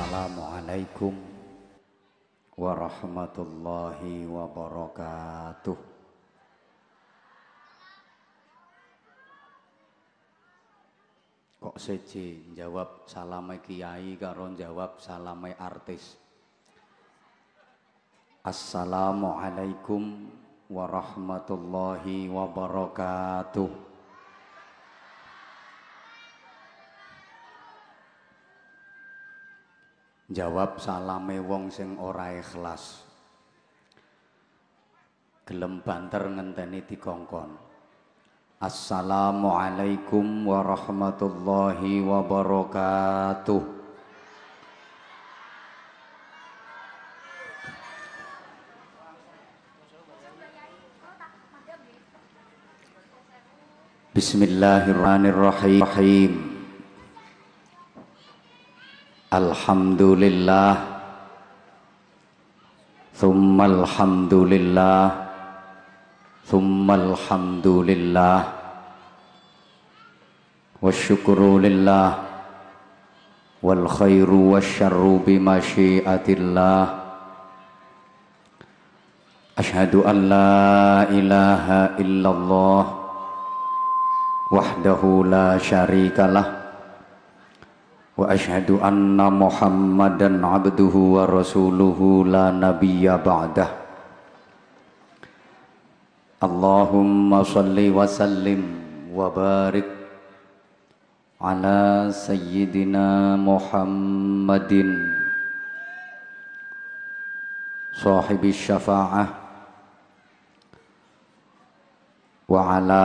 Assalamualaikum warahmatullahi wabarakatuh. Kok seje jawab salamai kiai karo jawab salamai artis. Assalamualaikum warahmatullahi wabarakatuh. Jawab salame wong sing ora ikhlas. Gelem banter ngenteni dikongkon. Assalamualaikum warahmatullahi wabarakatuh. Bismillahirrahmanirrahim الحمد لله ثم الحمد لله ثم الحمد لله والشكر لله. والخير والشر بمشيئة الله. أشهد أن لا إله إلا الله وحده لا شريك له. وأشهد أن محمدا عبده ورسوله لا نبي بعده. اللهم صل وسلم وبارك على سيدنا محمد. صاحب الشفاعة. وعلى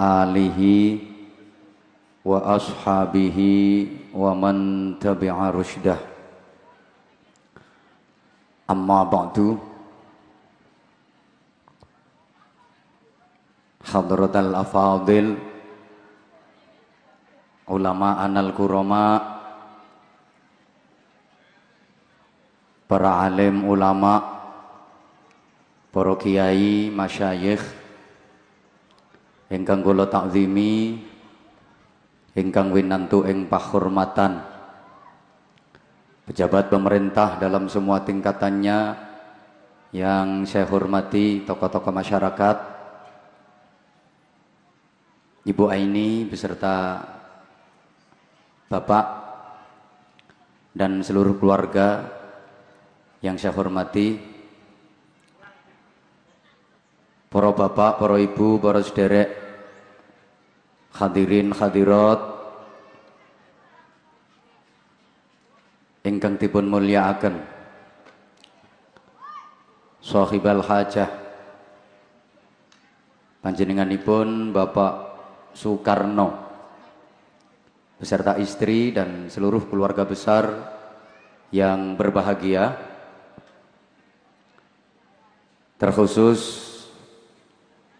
آله وأصحابه ومن تبع رشده أما بعد حضرة الأفاضل علماء الكرماء para alim ulama para kiai masyayikh ingkang kula takzimi ingkang winantu ing pahormatan. Pejabat pemerintah dalam semua tingkatannya yang saya hormati tokoh-tokoh masyarakat Ibu Aini beserta Bapak dan seluruh keluarga yang saya hormati para bapak, para ibu, para sederek hadirin hadirat. Ingkang dipun mulyakaken. Sahibal hajah. Panjenenganipun Bapak Soekarno. Beserta istri dan seluruh keluarga besar yang berbahagia. Terkhusus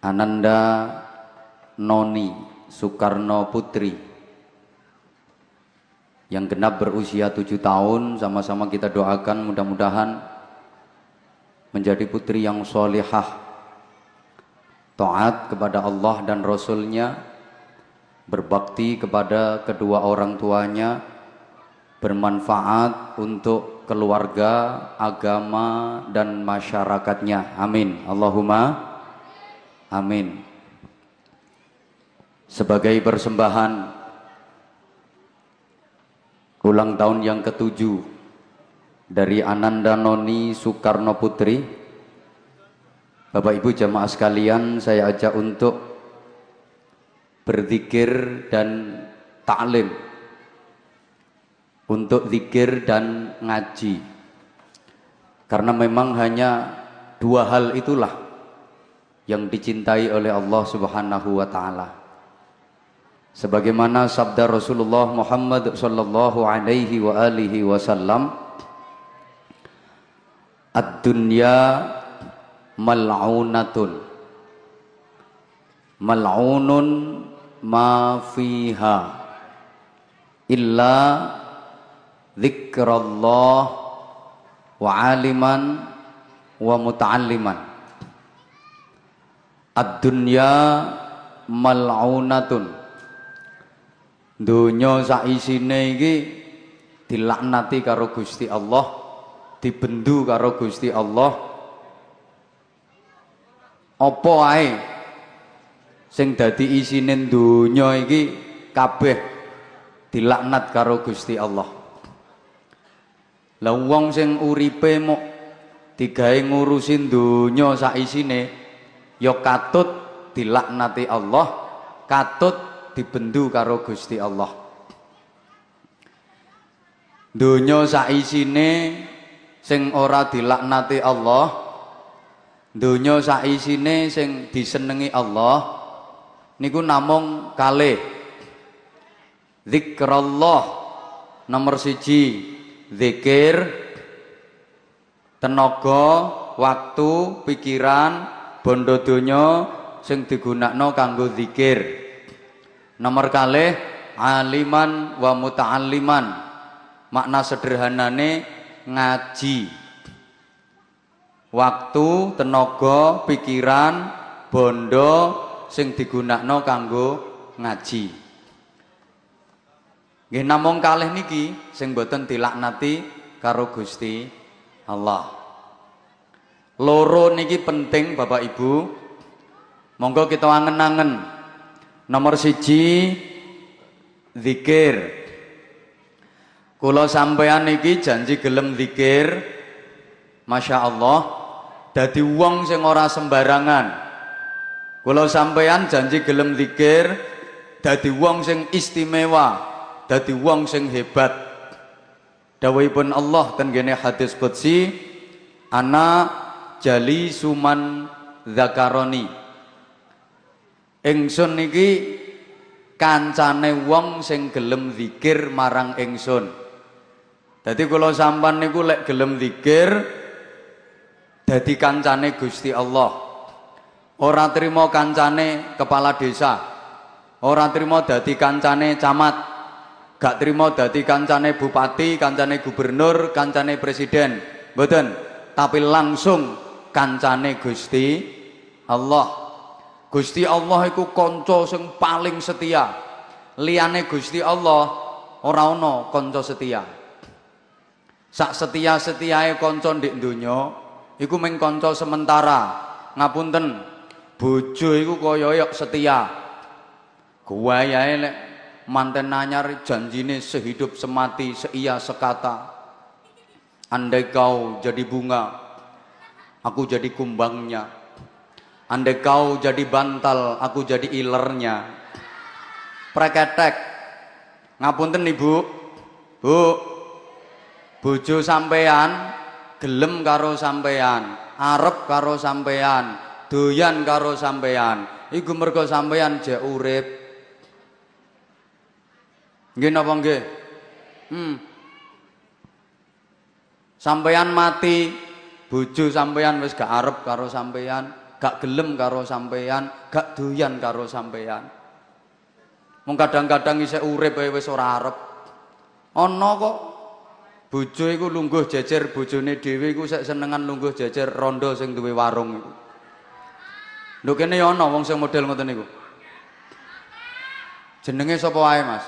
Ananda Noni Soekarno Putri yang genap berusia tujuh tahun sama-sama kita doakan mudah-mudahan menjadi putri yang solihah taat kepada Allah dan Rasulnya berbakti kepada kedua orang tuanya bermanfaat untuk keluarga, agama dan masyarakatnya. Amin. Allahumma amin sebagai persembahan. Ulang tahun yang ketujuh dari Ananda Noni Soekarno Putri. Bapak Ibu jamaah sekalian saya ajak untuk berzikir dan taklim. Untuk zikir dan ngaji. Karena memang hanya dua hal itulah yang dicintai oleh Allah Subhanahu wa taala sebagaimana sabda Rasulullah Muhammad sallallahu alaihi wa alihi wasallam ad-dunya mal'unatun mal'unun ma fiha illa zikrullah wa aliman wa muta'alliman. Ad-dunya mal'unatun Donya sak isine iki dilaknati karo Gusti Allah dibendu karo Gusti Allah. Apa ae sing dadi isine donya iki kabeh dilaknat karo Gusti Allah? Lah wong sing uripe mok digawe ngurusin donya sak isine ya katut dilaknati Allah katut dibendu karo Gusti Allah. Donya sak isine sing ora dilaknati Allah donya sak isine sing disenengi Allah niku namung kalih. Zikrullah nomor siji zikir tenaga waktu pikiran bondo donya sing digunakno kanggo zikir nomor kalih aliman wa muta'alliman. Makna sederhanane ngaji. Waktu tenaga pikiran bondo sing digunakno kanggo ngaji. Nggih namung kalih niki sing boten dilaknati karo Gusti Allah. Loro niki penting Bapak Ibu. Monggo kita angen-angen nomor siji zikir Kula sampeyan iki janji gelem zikir. Masya Allah. Dadi wong sing ora sembarangan. Kula sampeyan janji gelem zikir. Dadi wong sing istimewa. Dadi wong sing hebat. Dawuhipun Allah ten gene hadis qudsi, ana jali suman zakaroni. Ingsun niki kancane wong sing gelem zikir marang ingsun. Dadi kula sampan niku lek gelem zikir dadi kancane Gusti Allah. Ora trimo kancane kepala desa. Ora trimo dadi kancane camat. Gak trimo dadi kancane bupati, kancane gubernur, kancane presiden. Mboten, tapi langsung kancane Gusti Allah. Gusti Allah iku kanca sing paling setia. Liyane Gusti Allah ora ana kanca setia. Sak setia-setiae kanca ndek donya iku mung kanca sementara. Ngapunten, bojo iku kaya setia. Guayae lek manten anyar janjine sehidup semati, seia sekata. Andai kau jadi bunga, aku jadi kumbangnya. Andai kau jadi bantal, aku jadi ilernya. Preketek. Ngapunten Ibu. Bu, bojo sampean gelem karo sampean arep karo sampean doyan karo sampean iku mergo sampean jek urip nggih napa nggih hmm sampean mati bojo sampean wis gak arep karo sampean gak gelem karo sampean gak doyan karo sampean mung kadang-kadang isih urip wis ora arep ana kok Bojo iku lungguh jejer bojone dhewe iku sek senengan lungguh jejer rondo sing duwe warung iku. Lho kene ya ana wong sing model ngoten niku. Jenenge sapa wae, Mas?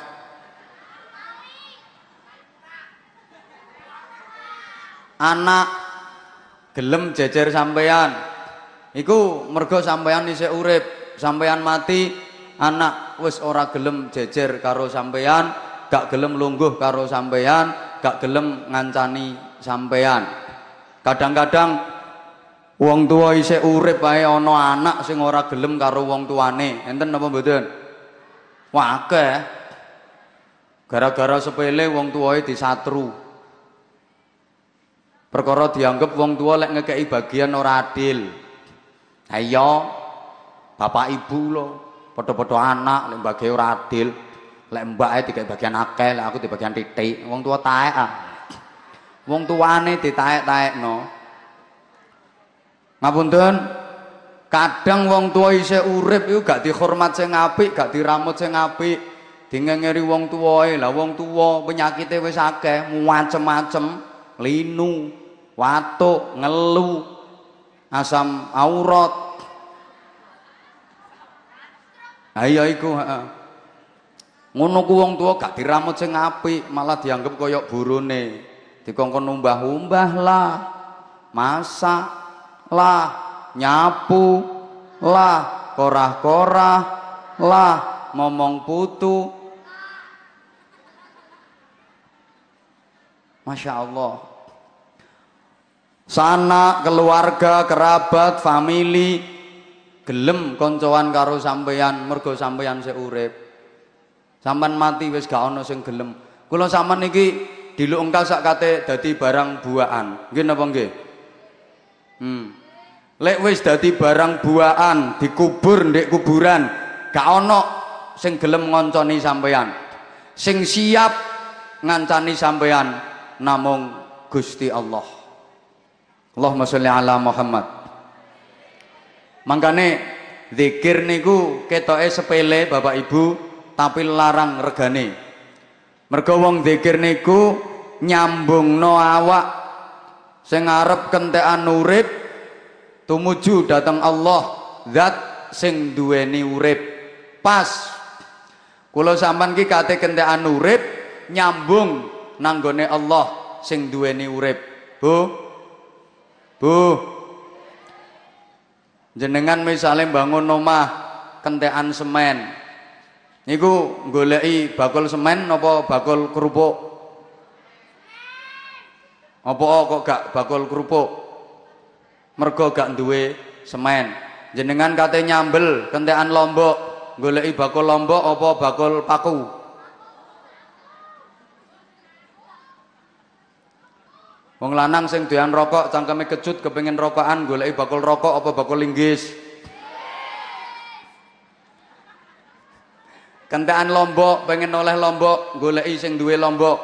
Anak gelem jejer sampean. Iku mergo sampean isih urip, sampean mati, anak wis ora gelem jejer karo sampean, gak gelem lungguh karo sampean, gak gelem ngancani sampean. Kadang-kadang wong tua isih urip wae ana anak sing ora gelem karo wong tuane. Enten napa mboten? Wah akeh. Gara-gara sepele wong tuwae disatru. Perkara dianggap wong tua lek ngekeki bagian ora adil. Iya. Bapak ibu lo, padha-padha anak lek bagi ora adil. Lek mbake bagian akeh, lek aku di bagian titik. Wong tua taek ah. Wong tuane ditaek-taekno. Ngapunten. Kadang wong tua isih urip iku gak dihormat sing apik, gak diramut sing apik. Dingengeri wong tuwae. Lah wong tuwa penyakite wis akeh, macem-macem, linu, watuk, ngelu, asam aurat. Ayo iku, heeh. Ngono ku wong tua gak diramut sing apik, malah dianggap koyok burune. Dikongkon umbah-umbah lah, masak lah, nyapu lah, korah-korah lah, ngomong putu. Masya Allah. Sana, keluarga, kerabat, family, gelem koncoan karo sampeyan mergo sampeyan sik urip. Mati wis gak ana sing gelem. Kula sampean niki diluk engkal sak kate dadi barang buahan. Nggih napa nggih? Hmm. Lek wis dadi barang buahan, dikubur ndek kuburan, gak ana sing gelem ngonconi sampeyan. Sing siap ngancani sampeyan namung Gusti Allah. Allahumma sholli ala Muhammad. Mangkane zikir niku ketoke sepele Bapak Ibu, tapi larang regane. Mergo wong zikir niku nyambungno awak sing arep kentekan urip tumuju datang Allah zat sing duweni urip. Pas kula sampean ki kate kentekan urip nyambung nanggone Allah sing duweni urip. Bu. Bu. Jenengan misalnya bangun omah kentekan semen, Niku goleki bakul semen napa bakul kerupuk? Apa kok gak bakul kerupuk? Mergo gak duwe semen. Jenengan kate nyambel kentekan lombok, goleki bakul lombok apa bakul paku? Wong lanang sing doyan rokok cangkeme kecut kepengin rokokan goleki bakul rokok apa bakul linggis? Kentekan lombok pengen oleh lombok goleki sing duwe lombok.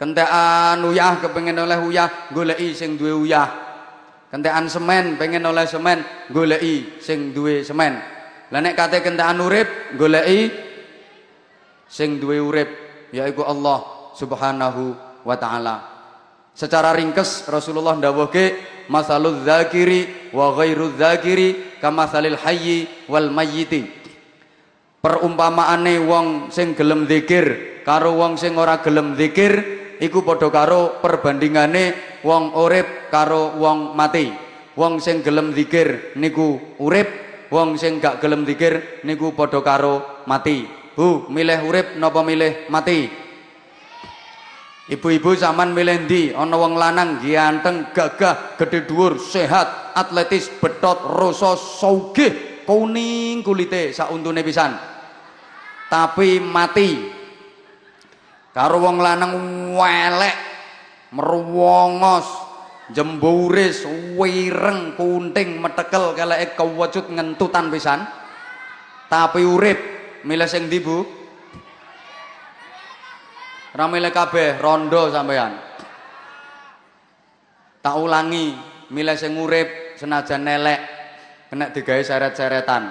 Kentekan uyah kepengin oleh uyah goleki sing duwe uyah. Kentekan semen pengen oleh semen goleki sing duwe semen. Lah nek kate kentekan urip goleki sing duwe urip yaiku Allah Subhanahu wa taala. Secara ringkes Rasulullah ndawuhke masalul dzakiri wa ghairu dzakiri kamasalil hayyi wal mayyiti. Perumpamaane wong sing gelem zikir karo wong sing ora gelem zikir iku padha karo perbandingane wong urip karo wong mati. Wong sing gelem zikir niku urip wong sing gak gelem zikir niku padha karo mati. Bu milih urip napa milih mati Ibu-ibu zaman milih ndi ana wong lanang ganteng gagah gede dhuwur sehat atletis betot rasa sugih kuning kulite sak untune pisan. Tapi mati. Karo wong lanang welek merwongos jemburis wireng kunting metekel keleke kewujud ngentutan pisan. Tapi urip milih sing ndi Bu ora milih kabeh rondo sampean tak ulangi milih sing urip senajan nelek kena digawe seret-seretan.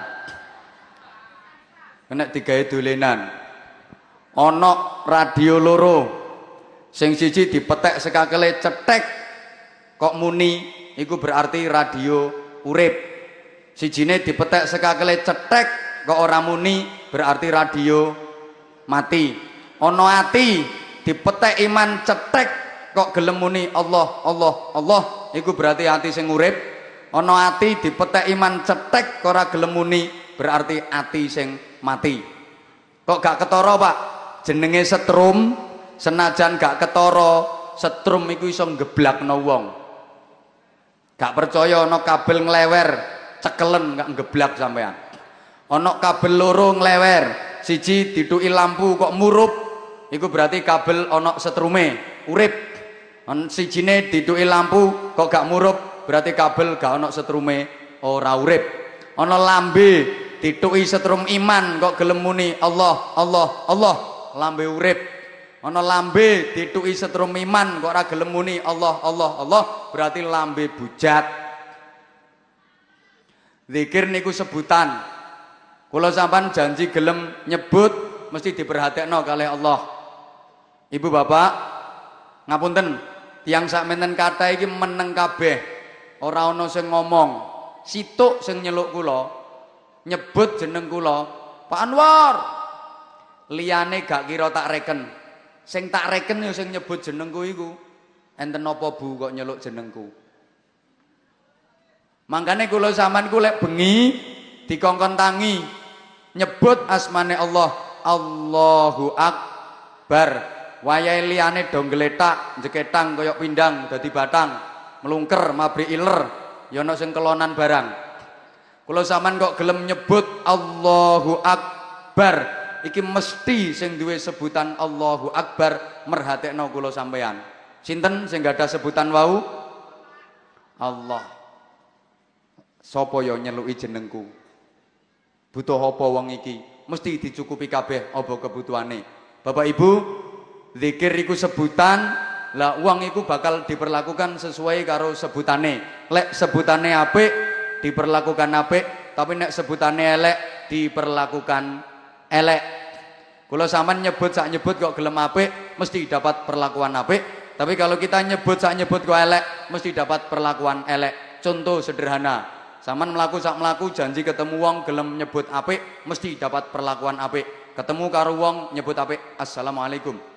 Kena digawe dolenan. Ana radio loro sing siji dipetek sekakele cetek kok muni iku berarti radio urip. Sijine dipetek sekakele cetek kok ora muni berarti radio mati ana ati dipetek iman cetek kok gelem muni Allah Allah Allah iku berarti ati sing urip ana ati dipetek iman cetek kok ora berarti ati sing mati. Kok gak ketara, Pak? Jenenge setrum, senajan gak ketara, setrum iku iso ngeblakno wong. Gak percaya ana kabel nglewer, cekelen gak ngeblak sampean. Ana kabel loro nglewer, siji dituki lampu kok murup, iku berarti kabel ana setrume, urip. Sijine dituki lampu kok gak murup, berarti kabel gak ana setrume, ora urip. Ana lambe dituki setrum iman kok gelem muni Allah Allah Allah lambe urip ana lambe dituki setrum iman kok ora gelem Allah Allah Allah berarti lambe bujat zikir niku sebutan kula sampean janji gelem nyebut mesti diperhatekno kali Allah Ibu Bapak ngapunten tiang sak menten kata iki meneng kabeh ora ana sing ngomong situk sing nyeluk kula nyebut jeneng kula Pak Anwar liyane gak kira tak reken. Sing tak reken ya sing nyebut jenengku iku. Enten apa Bu kok nyeluk jenengku? Mangkane kula sampean ku lek bengi dikongkon tangi nyebut asmane Allah, Allahu Akbar. Wayahe liyane dong geletak, jeketang koyok pindang dadi batang, melungker mabri iler, ya ana sing kelonan barang. Kula sampean kok gelem nyebut Allahu Akbar, iki mesti sing duwe sebutan Allahu Akbar merhatekno kula sampean. Sinten sing ada sebutan wau? Allah. Sopo yo nyeluki jenengku? Butuh apa wong iki? Mesti dicukupi kabeh apa kebutuhane. Bapak Ibu, zikir iku sebutan, lah uang iku bakal diperlakukan sesuai karo sebutane. Lek sebutane apik diperlakukan apik, tapi nek sebutane elek diperlakukan elek. Kalau sampean nyebut sak nyebut kok gelem apik, mesti dapat perlakuan apik. Tapi kalau kita nyebut sak nyebut kok elek, mesti dapat perlakuan elek. Contoh sederhana, sampean melaku sak melaku janji ketemu wong gelem nyebut apik, mesti dapat perlakuan apik. Ketemu karo wong nyebut apik, assalamualaikum.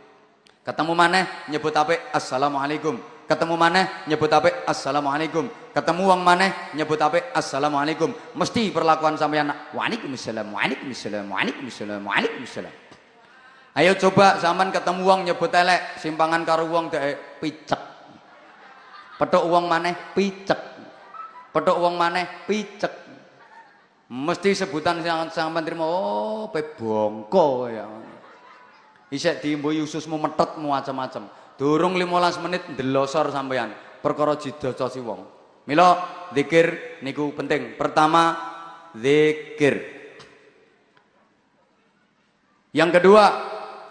Ketemu maneh nyebut apik, assalamualaikum. Ketemu maneh nyebut apik, assalamualaikum. Ketemu wong maneh nyebut apik, assalamualaikum. Mesti perlakuan sampean waalaikumsalam, waalaikumsalam, waalaikumsalam, waalaikumsalam. Ayo coba zaman ketemu wong nyebut elek, simpangan karo wong dek picek. Petuk wong maneh picek. Petuk wong maneh picek. Mesti sebutan yang sampean terima oh pe bongko ya. Isek diimbu ususmu metetmu macam-macam. Durung 15 menit ndelosor sampean perkara jidocosi wong. Mila zikir niku penting. Pertama zikir. Yang kedua,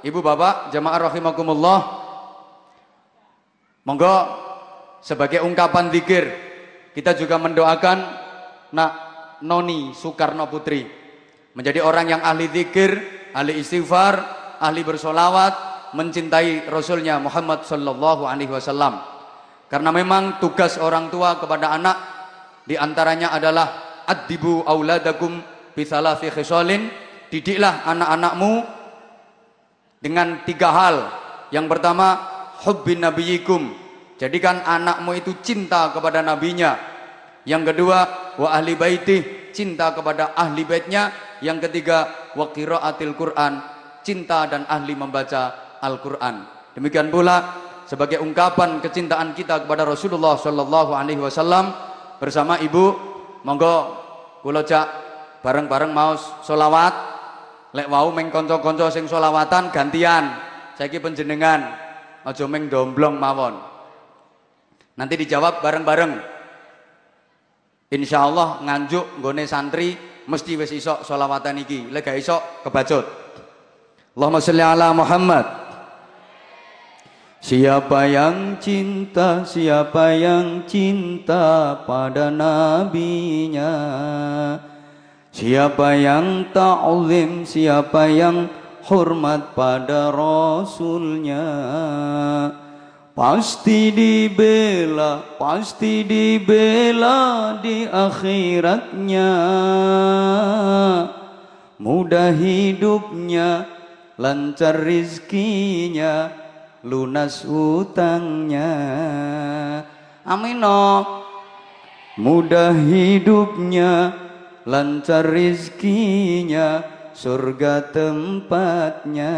Ibu bapak jamaah rahimakumullah Monggo sebagai ungkapan zikir kita juga mendoakan nak Noni Soekarno Putri menjadi orang yang ahli zikir, ahli istighfar, ahli bersolawat, mencintai Rasulnya Muhammad Sallallahu Alaihi Wasallam. Karena memang tugas orang tua kepada anak di antaranya adalah adibu auladakum bisalafi khisalin, didiklah anak-anakmu dengan tiga hal. Yang pertama, hubbin nabiyikum. Jadikan anakmu itu cinta kepada nabinya. Yang kedua, wa ahli baiti, cinta kepada ahli baitnya. Yang ketiga, wa qiraatil Quran, cinta dan ahli membaca Al-Quran. Demikian pula sebagai ungkapan kecintaan kita kepada Rasulullah Shallallahu Alaihi Wasallam bersama ibu, monggo kula bareng-bareng mau solawat Lek wau meng kanca-kanca sing selawatan gantian. Saiki penjenengan aja meng domblong mawon. Nanti dijawab bareng-bareng. Insya Allah nganjuk nggone santri mesti wis iso selawatan iki. Lek gak iso kebacut. Allahumma sholli ala Muhammad. Siapa yang cinta, siapa yang cinta pada nabinya? Siapa yang ta'zim, siapa yang hormat pada Rasulnya? Pasti dibela, pasti dibela di akhiratnya. Mudah hidupnya, lancar rizkinya, lunas utangnya Amino Mudah hidupnya, lancar rizkinya surga tempatnya.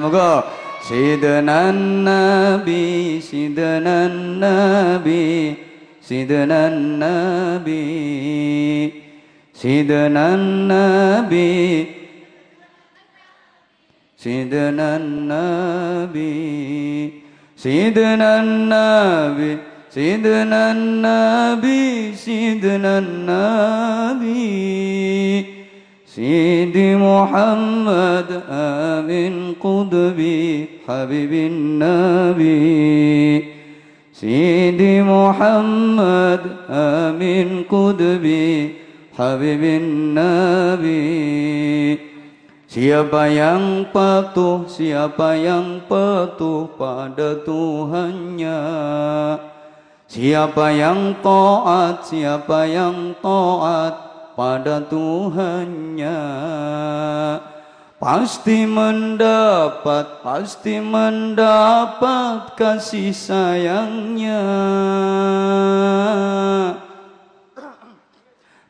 Moga sidenan nabi sidenan nabi sidenan nabi sidenan nabi sidenan nabi sidenan nabi سيدنا النبي سيدنا النبي. سيدي محمد آمين قطبي حبيب النبي. سيدي محمد آمين قطبي حبيب النبي. Siapa yang patuh, siapa yang patuh pada Tuhannya. Siapa yang taat, siapa yang taat pada Tuhannya. Pasti mendapat, pasti mendapat kasih sayangnya.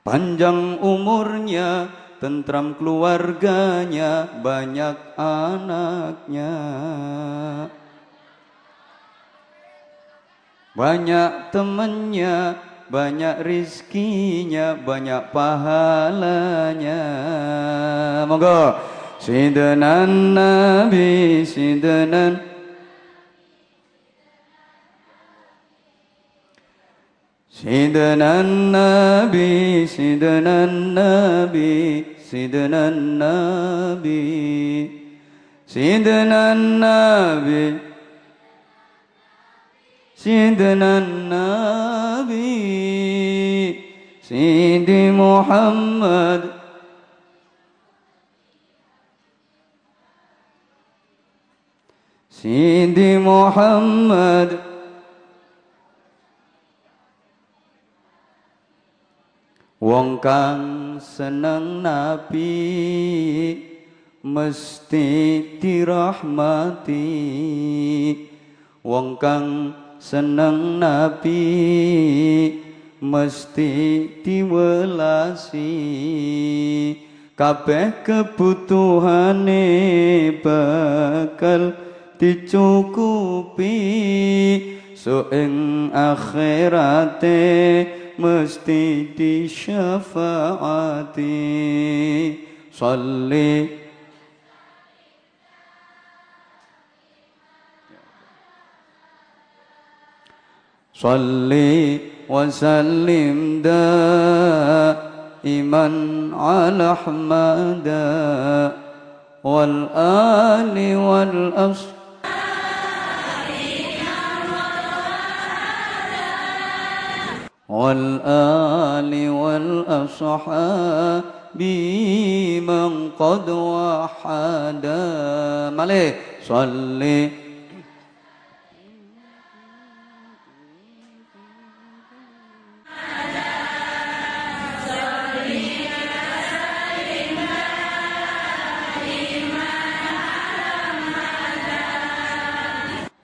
Panjang umurnya, tentram keluarganya, banyak anaknya. Banyak temannya, banyak rizkinya, banyak pahalanya. Monggo. Sidenan Nabi, sidenan. Sidenan Nabi, Sidenan Nabi, سيدنا النبي سيدنا النبي سيدنا النبي سيدي محمد Sidi Muhammad Wong kang seneng nabi mesti dirahmati. Wong kang seneng nabi mesti diwelasi. Kabeh kebutuhane bakal dicukupi. So ing akhirate mesti disyafaati. Salli. Salli wa sallim daiman ala ahmada wal ali wal asr والآل والأصحاب من قد وحد مالك صلي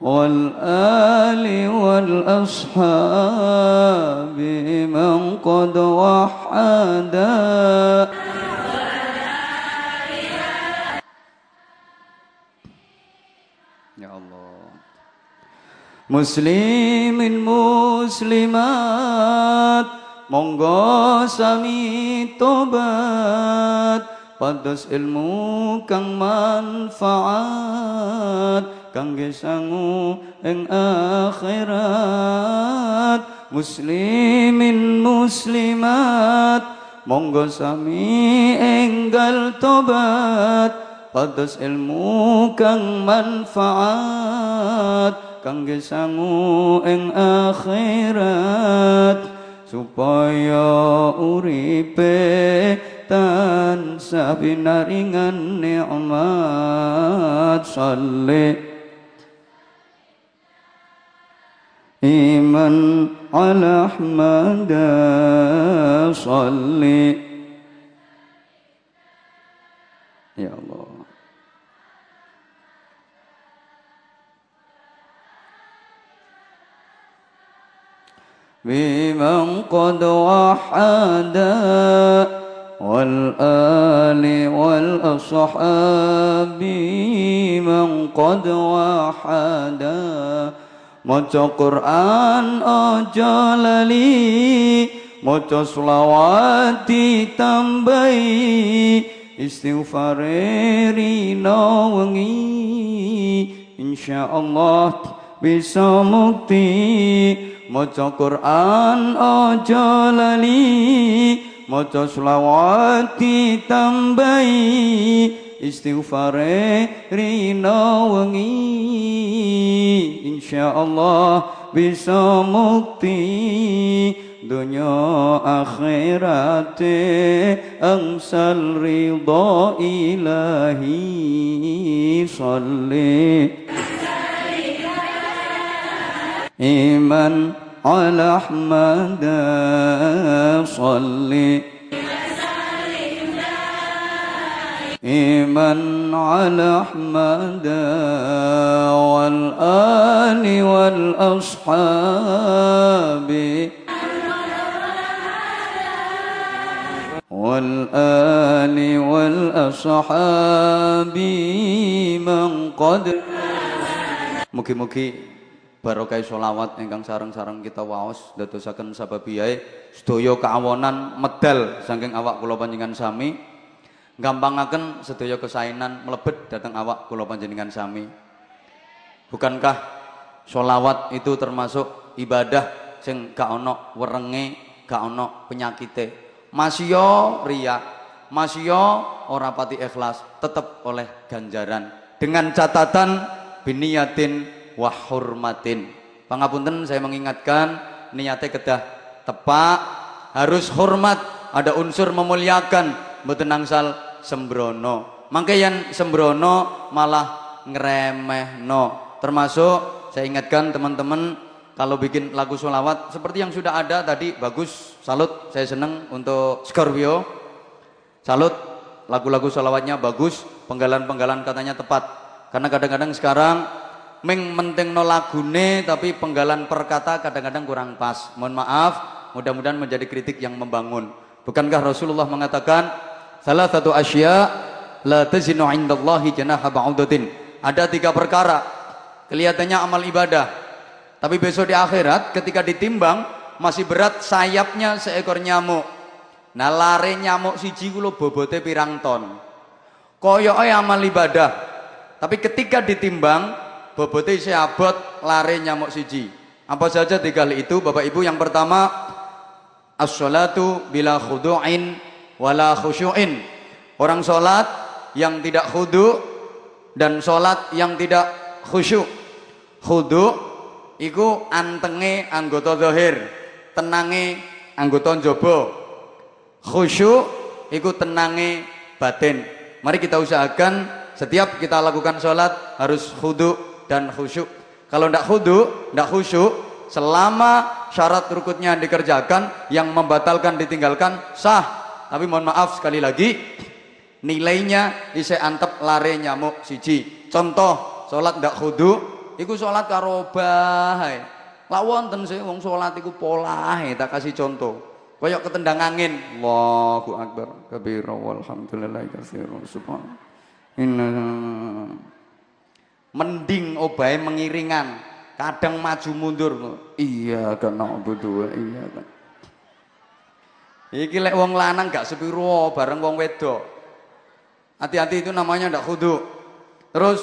والآل والأصحاب من قد وحدا. يا الله. مسلم المسلمات monggo sami tobat pantas ilmu kang manfaat kangge sangu ing akhirat. Muslimin muslimat monggo sami enggal tobat. Pados ilmu kang manfaat kangge sangu ing akhirat. Supaya uripe tansah binaringan nikmat. Salih إيمان على أحمد صلي. يا الله. بمن قد وحد والآل والأصحاب من قد وحد. Maca Quran aja lali maca selawat ditambahi. Istighfar rina wengi. Insyaallah bisa mukti. Maca Quran aja lali maca selawat ditambahi istighfare rina wengi. Insyaallah bisa mukti dunya akhirate. Angsal ridha ilahi. Salli. Iman ala ahmad. Salli إيمان على أحمد والآل والأصحاب والآل والأصحاب من قد Mugi-mugi barokah solawat ingkang sarang-sarang kita waos dadosaken sababiyae sedaya kaawonan medal saking awak kula panjenengan sami gampangaken sedaya kesainan mlebet datang awak kula panjenengan sami. Bukankah solawat itu termasuk ibadah sing gak ono werenge, gak ono penyakite. Masya ria, masya ora pati ikhlas, tetap oleh ganjaran dengan catatan biniyatin wa hurmatin. Pangapunten saya mengingatkan niatnya kedah tepak harus hormat, ada unsur memuliakan, mboten nangsal sembrono. Mangke yang sembrono malah ngremehno. Termasuk saya ingatkan teman-teman kalau bikin lagu solawat seperti yang sudah ada tadi bagus. Salut saya seneng untuk Scorpio salut lagu-lagu solawatnya bagus penggalan-penggalan katanya tepat. Karena kadang-kadang sekarang meng menting no lagune tapi penggalan perkata kadang-kadang kurang pas. Mohon maaf mudah-mudahan menjadi kritik yang membangun. Bukankah Rasulullah mengatakan salah satu asya la tazinu indallahi janaha ba'udatin ada tiga perkara Kelihatannya amal ibadah. Tapi besok di akhirat ketika ditimbang masih berat sayapnya seekor nyamuk. Nah lare nyamuk siji kulo bobote pirang ton. Koyoke amal ibadah. Tapi ketika ditimbang bobote isih abot lare nyamuk siji. Apa saja tiga hal itu Bapak Ibu? Yang pertama as-salatu bila khudu'in wala khusyu'in. Orang sholat yang tidak khudu dan sholat yang tidak khusyuk. Khudu iku antenge anggota zahir tenange anggota njaba khusyuk iku tenange batin. Mari kita usahakan setiap kita lakukan sholat harus khudu dan khusyuk. Kalau tidak khudu tidak khusyuk selama syarat rukutnya dikerjakan yang membatalkan ditinggalkan sah tapi mohon maaf sekali lagi nilainya isi antep lare nyamuk siji contoh sholat tidak khudu iku sholat karo bae. Lah wonten sih wong sholat iku polahe tak kasih contoh. Kayak ketendang angin. Allahu akbar. Kabira walhamdulillah katsiran subhan. Inna mending obahe mengiringan, kadang maju mundur. Iya kan na'budu iya kan. Iki lek wong lanang gak sepiro bareng wong wedok. Hati-hati itu namanya ndak khudu. Terus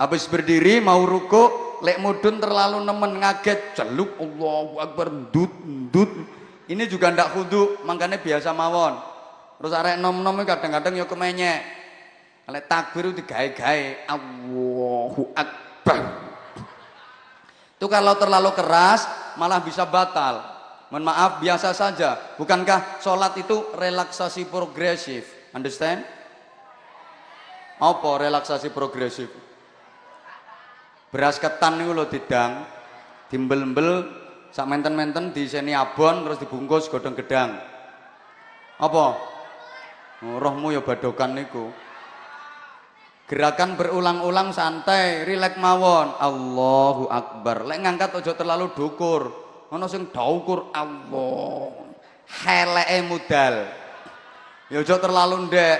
Habis berdiri mau ruku, lek mudun terlalu nemen ngaget, celuk Allahu Akbar, dut dut. Ini juga ndak khudu, makanya biasa mawon. Terus arek nom-nom kadang-kadang yo kemenye. Lek takbir digawe-gawe, Allahu Akbar. Itu kalau terlalu keras malah bisa batal. Mohon maaf, biasa saja. Bukankah sholat itu relaksasi progresif? Understand? Apa relaksasi progresif? beras ketan niku lho didang dimbel-embel sak menten-menten diseni abon terus dibungkus godhong gedang apa oh, rohmu ya badokan niku gerakan berulang-ulang santai rilek mawon Allahu Akbar lek ngangkat ojo terlalu dukur ana sing daukur Allah heleke mudal ya ojo terlalu ndek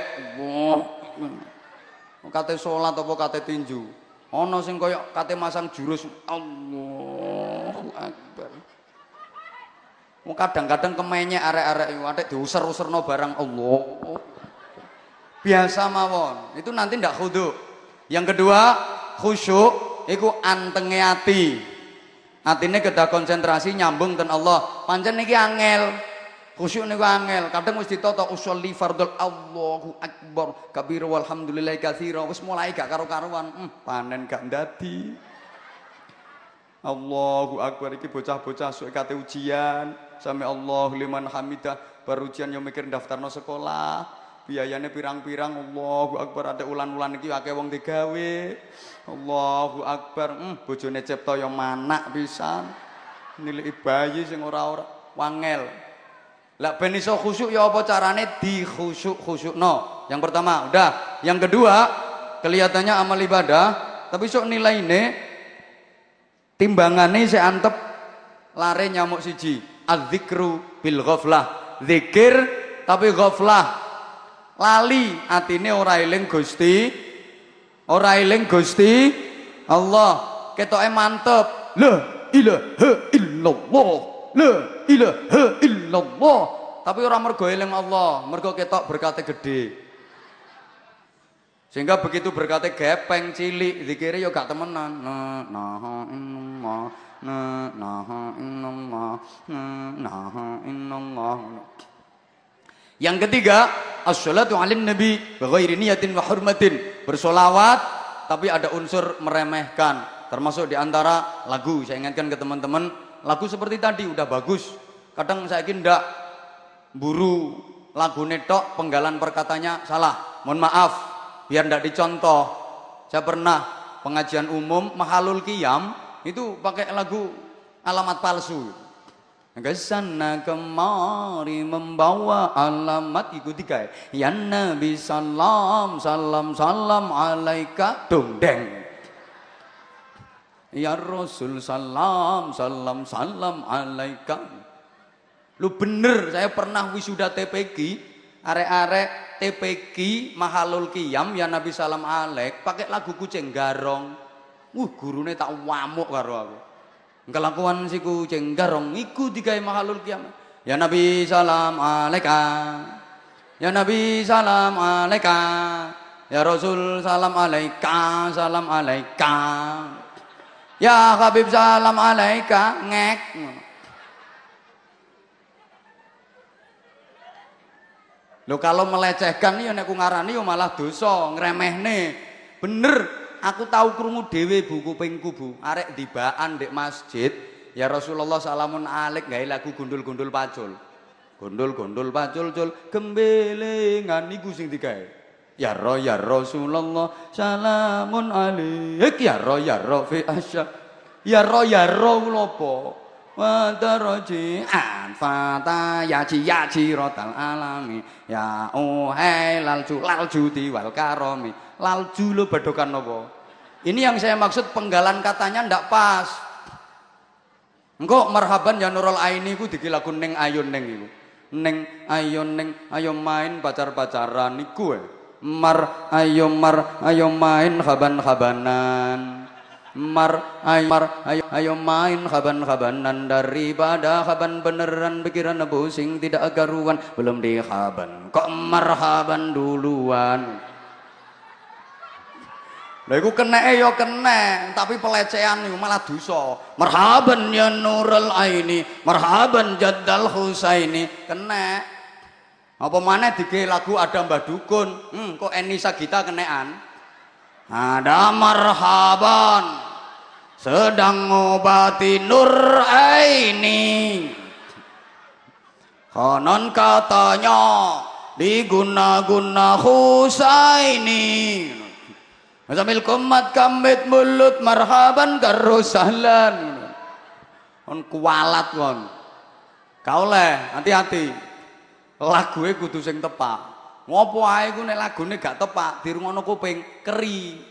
kate salat apa kate tinju Ana sing kaya kate masang jurus Allahu Akbar. Kadang-kadang kemenyek arek-arek atik diuser-userno barang Allah. Biasa mawon. Itu nanti ndak khudu. Yang kedua, khusyuk iku antenge ati. Atine kedah konsentrasi nyambung ten Allah. Pancen niki angel. Khusyuk niku angel, kadang wis ditata usolli fardhu Allahu akbar kabir walhamdulillah katsira wis mulai gak karo-karuan, hmm, panen gak ndadi. Allahu akbar iki bocah-bocah suwe kate ujian, sami Allah liman hamidah baru ujian yo mikir daftarno sekolah. Biayane pirang-pirang Allahu akbar ada ulan-ulan iki akeh wong digawe. Allahu akbar, hmm, bojone cipta yo manak pisan. Nilai bayi sing ora-ora wangel. Lah ben iso khusyuk ya apa carane di khusyuk-khusyukno. Yang pertama, udah. Yang kedua, kelihatannya amal ibadah, tapi sok nilai ini timbangannya saya antep lare nyamuk siji. Adzikru bil ghaflah. Zikir tapi ghaflah. Lali atine ora eling Gusti. Ora eling Gusti Allah. Ketoke mantep. La ilaha illallah. La ilaha illallah. Tapi orang mergo eling Allah, mergo ketok berkate gede. Sehingga begitu berkate gepeng cilik, zikire yo gak temenan. Nah, nah, nah, nah, inna nah, inna Yang ketiga, as-salatu nabi bighairi niyatin wa hurmatin. Bersolawat tapi ada unsur meremehkan. Termasuk di antara lagu. Saya ingatkan ke teman-teman, lagu seperti tadi udah bagus. Kadang saya yakin ndak buru lagu netok penggalan perkatanya salah. Mohon maaf, biar tidak dicontoh. Saya pernah pengajian umum mahalul kiam itu pakai lagu alamat palsu. Ke sana kemari membawa alamat ikuti tiga. Ya Nabi salam salam salam alaika dong deng. Ya Rasul salam salam salam alaika. Lu bener saya pernah wisuda TPG arek-arek TPG Mahalul Qiyam ya Nabi salam alaik pakai lagu kucing garong. Wuh gurune tak wamuk karo aku. Kelakuan si kucing garong iku digawe Mahalul Qiyam. Ya Nabi salam alaika. Ya Nabi salam alaika. Ya Rasul salam alaika, salam alaika. Ya Habib salam alaika, ngek. Lo kalau melecehkan nih nek ngarani yo malah dosa, ngremehne. Bener, aku tahu krungu dhewe buku pingku Bu. Arek dibaan dek masjid, ya Rasulullah salamun alik gawe lagu gundul-gundul pacul. Gundul-gundul pacul cul gembelengan niku sing digawe. Ya ro ya Rasulullah salamun alik ya ro ya ro fi asya. Ya ro ya ro lopo wa daraji'an fata yaji yaji rotal alami ya uhai lalju lalju wal karomi lalju lo badokan nopo? Ini yang saya maksud penggalan katanya ndak pas. Engkau marhaban ya nurul aini ku dikilaku neng ayun neng iku. Neng ayun neng ayo main pacar-pacaran iku mar ayo mar ayo main kaban-kabanan Mar, ayo, mar, ayo, ayo main kaban-kabanan daripada kaban beneran pikiran pusing tidak agaruan belum di kaban kok marhaban duluan. Lah iku kena yo kena, tapi pelecehan iku malah dosa. Marhaban ya Nurul Aini, marhaban Jaddal Husaini, kena. Apa mana dige lagu ada Mbah Dukun? Hmm, kok Enisa kita kenean? ada marhaban sedang ngobati nur aini konon katanya diguna-guna Husaini sambil kumat kamit mulut marhaban karusahlan on kualat kon kau leh hati-hati lagu kudu sing tepak Ngopo ae iku nek lagune gak tepak dirungono kuping keri.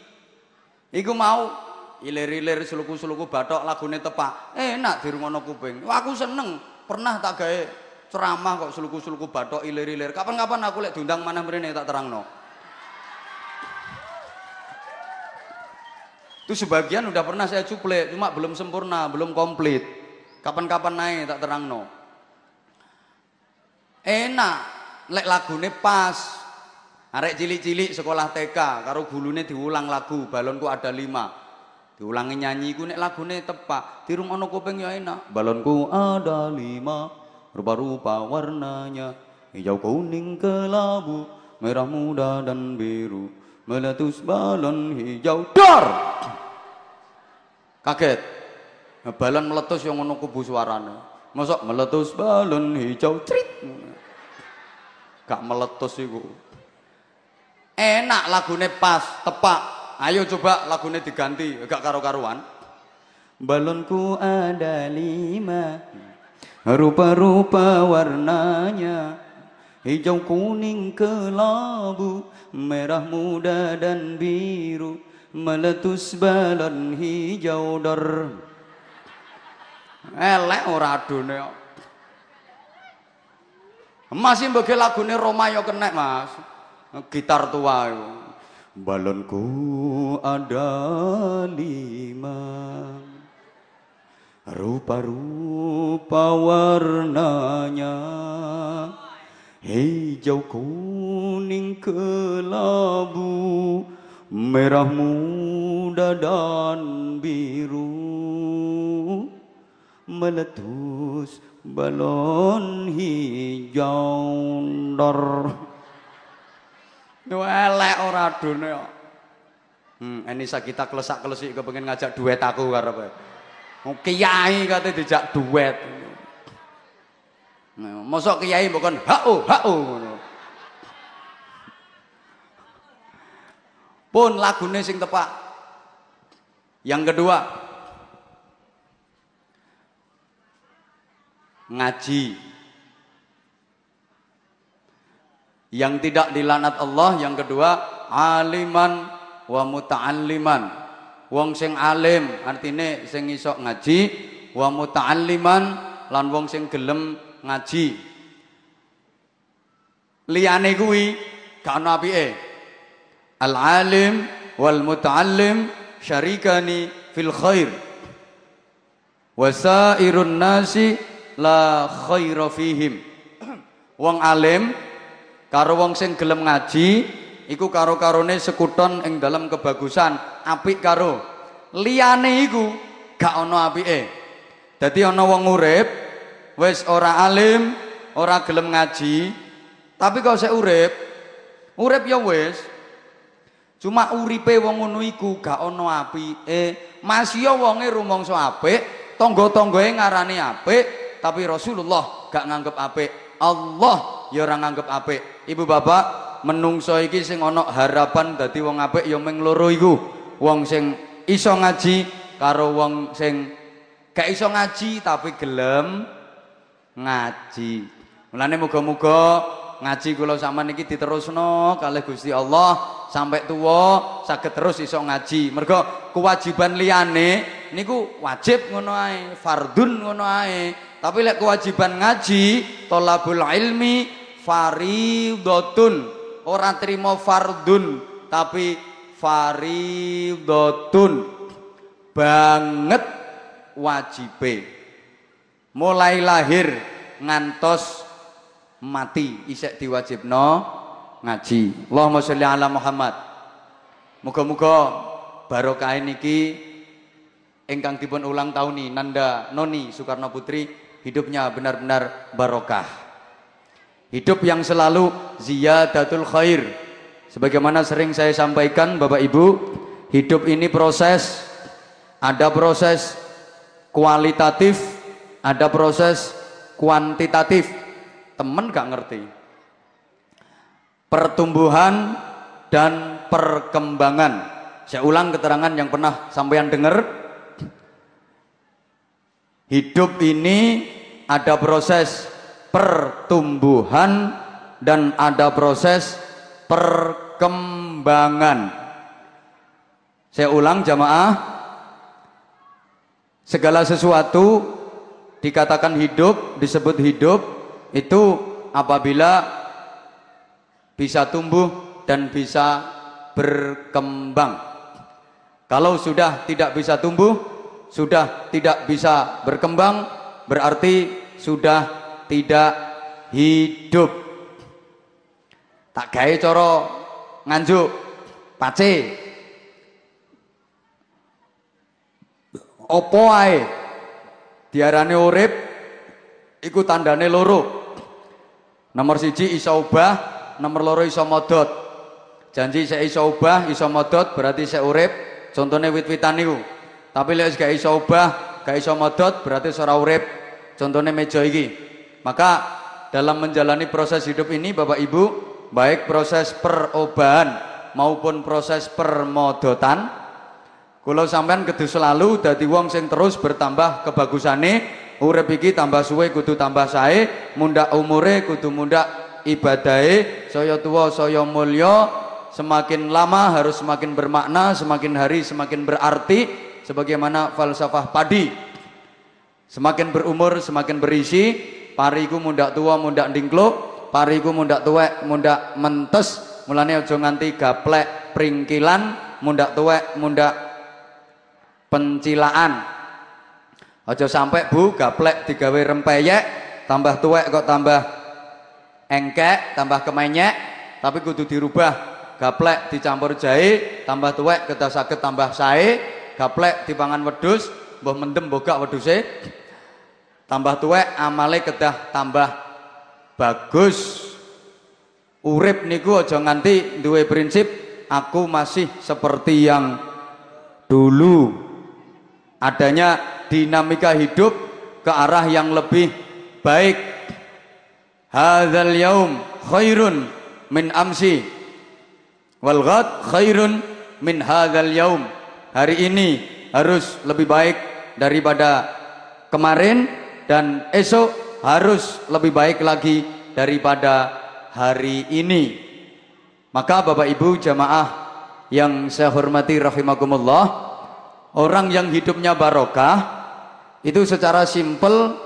Iku mau ilir-ilir suluku-suluku bathok lagune tepak. Enak dirungono kuping. Wah, aku seneng. Pernah tak gawe ceramah kok suluku-suluku bathok ilir-ilir. Kapan-kapan aku lek diundang mana mrene tak terangno. Itu sebagian udah pernah saya cuplek, cuma belum sempurna, belum komplit. Kapan-kapan naik tak terangno. Enak, lek lagune pas. Arek cilik-cilik sekolah TK karo gulune diulang lagu, balonku ada lima. Diulangi nyanyi ku nek lagune tepak, dirungono kuping ya enak. Balonku ada lima, rupa-rupa warnanya, hijau kuning kelabu, merah muda dan biru. Meletus balon hijau dor. Kaget. Balon meletus yang ngono kubu suarane. Mosok meletus balon hijau trit gak meletus iku. Enak lagune pas, tepak. Ayo coba lagune diganti, gak karo-karuan. Balonku ada lima, rupa-rupa warnanya, hijau kuning kelabu merah muda dan biru meletus balon hijau dor. Elek ora adone masih bagi lagune Roma yo kena mas. Gitar tua itu balonku ada lima. Rupa-rupa warnanya hijau kuning kelabu merah muda dan biru. Meletus balon hijau dor elek ora adone kok hmm ini kita klesak klesik kepengen ngajak duet aku karo oh, kiai kate dijak duet Mosok kiai bukan hao hao Pun lagune sing tepak. Yang kedua ngaji. Yang tidak dilanat Allah yang kedua aliman wa muta'alliman. Wong sing alim artine sing iso ngaji wa muta'alliman lan wong sing gelem ngaji. Liyane kuwi gak ono apike. Al-alim wal muta'allim syarikani fil khair. Wasairun nasi la khaira fihim. Wong alim karo wong sing gelem ngaji iku karo-karone sekuton ing dalam kebagusan, apik karo. Liyane iku gak ono apike. Dadi ana wong urip wis ora alim, ora gelem ngaji, tapi kok sik urip, urip ya wis. Cuma uripe wong ngono iku gak ana apike. Masih ya wonge rumangsa apik, tangga-tanggae ngarani apik, tapi Rasulullah gak nganggep apik. Allah ya ora nganggep apik. Ibu bapak, menungso iki sing ana harapan dadi wong apik ya mung loro iku. Wong sing iso ngaji karo wong sing gak iso ngaji tapi gelem ngaji. Mulane muga-muga ngaji kula sampean iki diterusno kalih Gusti Allah sampai tua saged terus iso ngaji. Mergo kewajiban liyane niku wajib ngono ae, fardun ngono ae. Tapi lek kewajiban ngaji, tolabul ilmi faridotun. Ora trimo fardun, tapi faridotun. Banget wajibe. Mulai lahir ngantos mati isek diwajibno ngaji. Allahumma sholli ala Muhammad. Muga-muga barokah niki ingkang dipun ulang tahun Nanda Noni Soekarno Putri hidupnya benar-benar barokah. Hidup yang selalu ziyadatul khair. Sebagaimana sering saya sampaikan Bapak Ibu, hidup ini proses ada proses kualitatif, ada proses kuantitatif. Temen gak ngerti. Pertumbuhan dan perkembangan. Saya ulang keterangan yang pernah sampean dengar. Hidup ini ada proses pertumbuhan dan ada proses perkembangan. Saya ulang jamaah. Segala sesuatu dikatakan hidup, disebut hidup itu apabila bisa tumbuh dan bisa berkembang. Kalau sudah tidak bisa tumbuh, sudah tidak bisa berkembang, berarti sudah tidak hidup. Tak gawe cara nganjuk pace. Opo ae diarani urip iku tandane loro. Nomor siji iso ubah, nomor loro iso modot. Janji saya iso ubah, iso modot berarti saya urip. Contohnya wit-witan niku. Tapi lek gak iso ubah, gak iso modot berarti ora urip. Contohnya meja iki. Maka dalam menjalani proses hidup ini Bapak Ibu, baik proses perubahan maupun proses permodotan, kalau sampean kudu selalu dadi wong sing terus bertambah kebagusane, urip iki tambah suwe kudu tambah sae, mundak umure kudu mundak ibadahe saya tua saya mulya semakin lama harus semakin bermakna semakin hari semakin berarti sebagaimana falsafah padi. Semakin berumur semakin berisi pariku mundak tua mundak dingkluk pariku mundak tuwek mundak mentes mulane aja nganti gaplek pringkilan mundak tuwek mundak pencilaan. Aja sampai bu gaplek digawe rempeyek tambah tuwek kok tambah engkek tambah kemenyek tapi kudu dirubah. Gaplek dicampur jahe tambah tuwek kita sakit tambah sae. Gaplek dipangan wedus mbah mendem bogak weduse tambah tuwek amale kedah tambah bagus. Urip niku aja nganti duwe prinsip aku masih seperti yang dulu adanya dinamika hidup ke arah yang lebih baik. Hadzal yaum khairun min amsi wal ghad khairun min hadzal yaum. Hari ini harus lebih baik daripada kemarin dan esok harus lebih baik lagi daripada hari ini. Maka Bapak Ibu jamaah yang saya hormati rahimakumullah orang yang hidupnya barokah itu secara simpel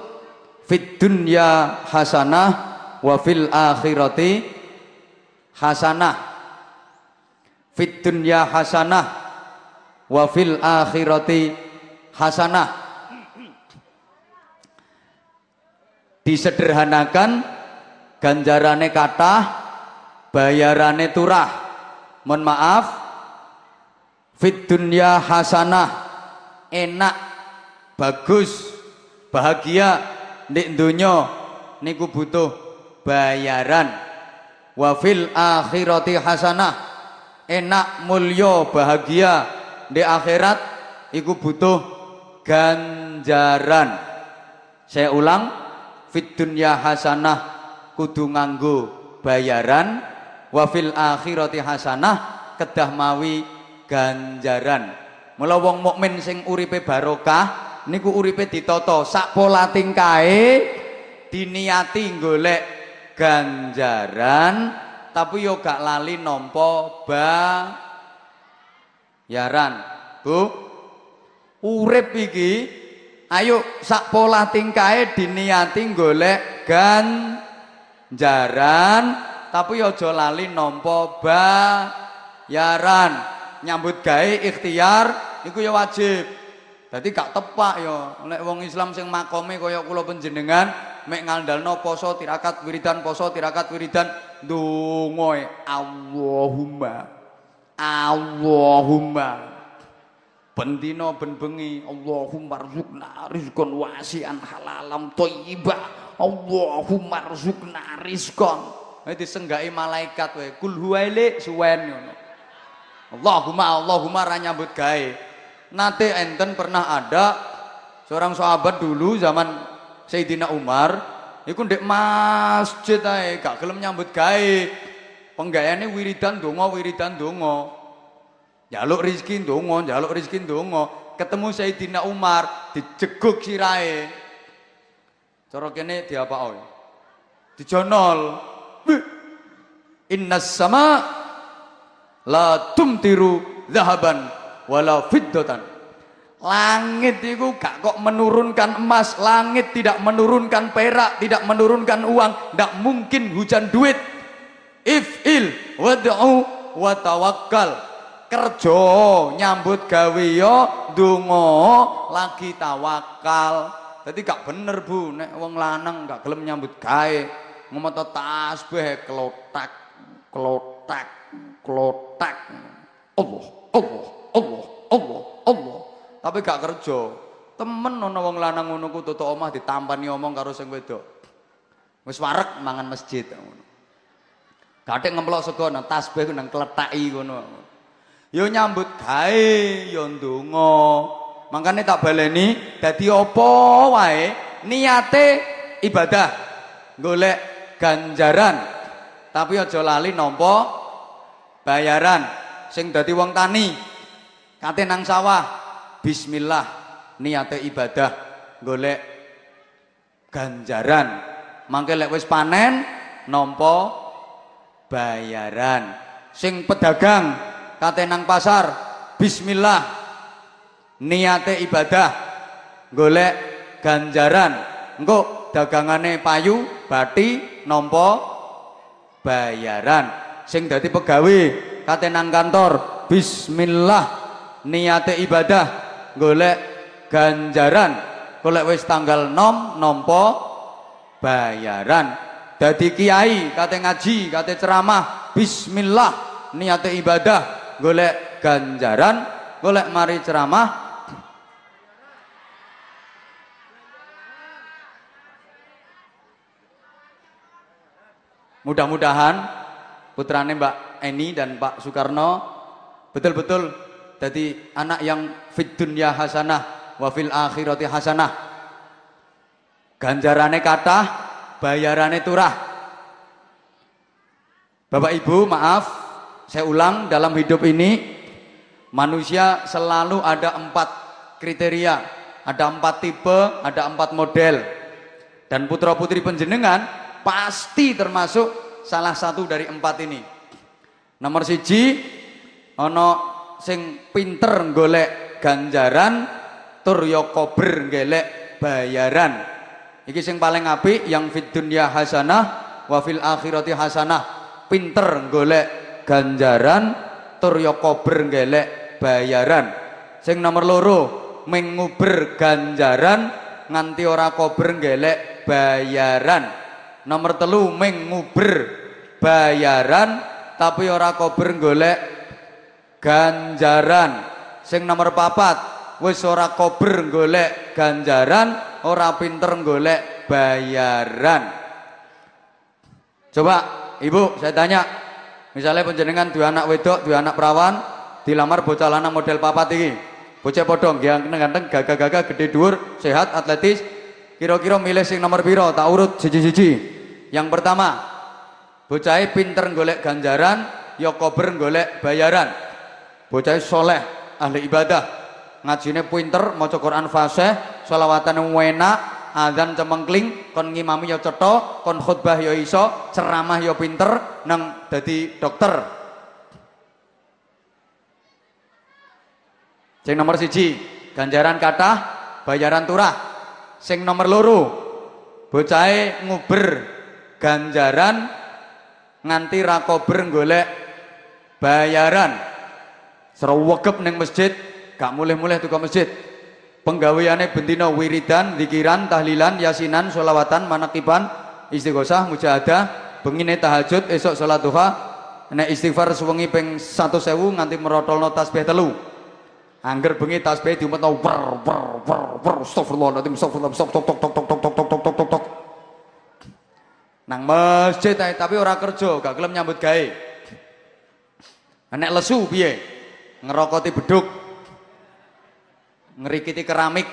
fit dunya hasanah wa fil akhirati hasanah. Fid dunya hasanah wa fil akhirati hasanah. Disederhanakan ganjarane kata bayarane turah. Mohon maaf fit dunya hasanah. Enak. Bagus. Bahagia. Di dunia niku butuh bayaran. Wa fil akhirati hasanah. Enak mulio bahagia. Di akhirat iku butuh ganjaran. Saya ulang fit dunya hasanah kudu nganggo bayaran. Wa fil akhirati hasanah kedah mawi ganjaran. Mula wong mukmin sing uripe barokah niku uripe ditata sak pola tingkae diniati golek ganjaran tapi yo gak lali nompo yaran Bu urip iki ayo sak pola tingkae diniati golek ganjaran tapi aja lali nampa yaran nyambut gawe ikhtiar iku ya wajib. Dadi gak tepak ya. Nek wong Islam sing makome kaya kula panjenengan mek ngandalno poso tirakat wiridan poso tirakat wiridan donga e. Allahumma Allahumma. Bendina ben bengi Allahumma rizqna rizqan wasian halalam thayyibah. Allahumma rizqna rizqan. Itu senggai malaikat wae kul suwen ngono Allahumma Allahumma ra nyambut gawe Nate enten pernah ada seorang sahabat dulu zaman Sayyidina Umar iku ndek masjid ae gak gelem nyambut gawe. Penggayane wiridan donga wiridan donga. Jaluk rezeki donga, jaluk rezeki donga. Ketemu Sayyidina Umar dijeguk sirahe. Cara kene diapaoi? Dijonol. Innas sama la tumtiru zahaban wala fiddatan langit itu gak kok menurunkan emas langit tidak menurunkan perak tidak menurunkan uang tidak mungkin hujan duit. If'il wad'u wa tawakkal kerja nyambut gawe yo donga lagi tawakal jadi gak bener bu. Nek wong lanang gak gelem nyambut gawe. Ngomong tasbih kelotak kelotak kelotak Allah Allah Allah, Allah, Allah. Tapi gak kerja. Temen ana wong lanang ngono ku tutuk omah ditampani omong karo sing wedok. Wis warek mangan masjid ngono. Gathek ngemplok sego nang tasbih nang kletaki ngono. Yo nyambut gawe, yo ndonga. Makane tak baleni dadi apa wae niate ibadah. Golek ganjaran. Tapi aja lali nampa bayaran. Sing dadi wong tani Kate nang sawah, bismillah niate ibadah golek ganjaran. Mangke lek wis panen nampa bayaran. Sing pedagang kate nang pasar bismillah niate ibadah golek ganjaran. Engko dagangane payu, bati, nampa bayaran. Sing dadi pegawe kate nang kantor. Bismillah niate ibadah golek ganjaran. Golek wis tanggal nom nampa bayaran. Dadi kiai kate ngaji kate ceramah bismillah niate ibadah golek ganjaran golek mari ceramah. Mudah-mudahan putrane Mbak Eni dan Pak Soekarno. Betul-betul jadi anak yang fit dunya hasanah wa fil akhirati hasanah. Ganjarane kathah bayarane turah. Bapak Ibu maaf saya ulang dalam hidup ini manusia selalu ada empat kriteria ada empat tipe ada empat model. Dan putra putri penjenengan pasti termasuk salah satu dari empat ini. Nomor siji ono sing pinter golek ganjaran tur yo ya kober bayaran. Iki sing paling apik yang fit dunya hasanah wa fil akhirati hasanah. Pinter golek ganjaran tur yo ya kober bayaran. Sing nomor loro menguber ganjaran nganti ora kober golek bayaran nomor telu menguber bayaran tapi ora kober golek ganjaran. Sing nomor papat wis ora kober golek ganjaran ora pinter golek bayaran. Coba ibu saya tanya. Misalnya penjenengan dua anak wedok dua anak perawan dilamar bocah lanang model papat ini bocah podong yang ganteng gagah-gagah gede dhuwur sehat atletis kira-kira milih sing nomor piro? Tak urut siji-siji yang pertama bocah pinter golek ganjaran ya kober golek bayaran. Bocah soleh ahli ibadah. Ngajine pinter maca Quran fasih selawatan enak azan cemengkling kon ngimami ya cetha kon khutbah ya iso ceramah ya pinter nang dadi dokter. Sing nomor siji ganjaran kata bayaran turah sing nomor loro bocahe nguber ganjaran nganti rakober golek bayaran Serawegep neng masjid, gak mulih-mulih tuh masjid. Penggaweane bentino wiridan, zikiran, tahlilan, yasinan, solawatan, manakiban, istighosah, mujahadah, bengine tahajud, esok salat duha, nek istighfar suwengi ping 1000 nganti merotolno tasbih telu. Angger bengi tasbih diumetno wer wer wer wer astagfirullahaladzim astagfirullah tok tok tok tok tok tok tok tok tok tok. Nang masjid tapi ora kerja gak gelem nyambut gawe. Nek lesu piye? Ngerokoti beduk. Ngerikiti keramik.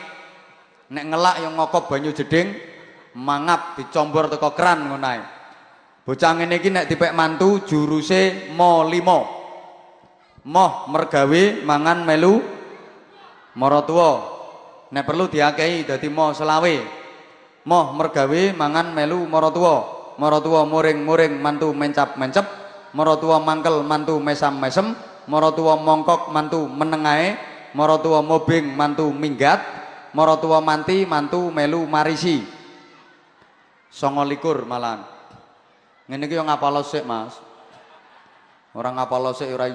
Nek ngelak yang ngokop banyu jeding. Mangap dicombor teko keran ngono bocah ngene iki nek dipek mantu juruse mo limo. Moh mergawe mangan melu mara nek perlu diakehi dadi mo selawe moh mergawe mangan melu mara tuwa muring-muring mantu mencap-mencep mara mangkel mantu mesam-mesem Maratua mongkok mantu menengae, maratua mobing mantu minggat, maratua manti mantu melu marisi. Songo likur malan. Ngene iki yo Mas. Ora ngapalo sik ora.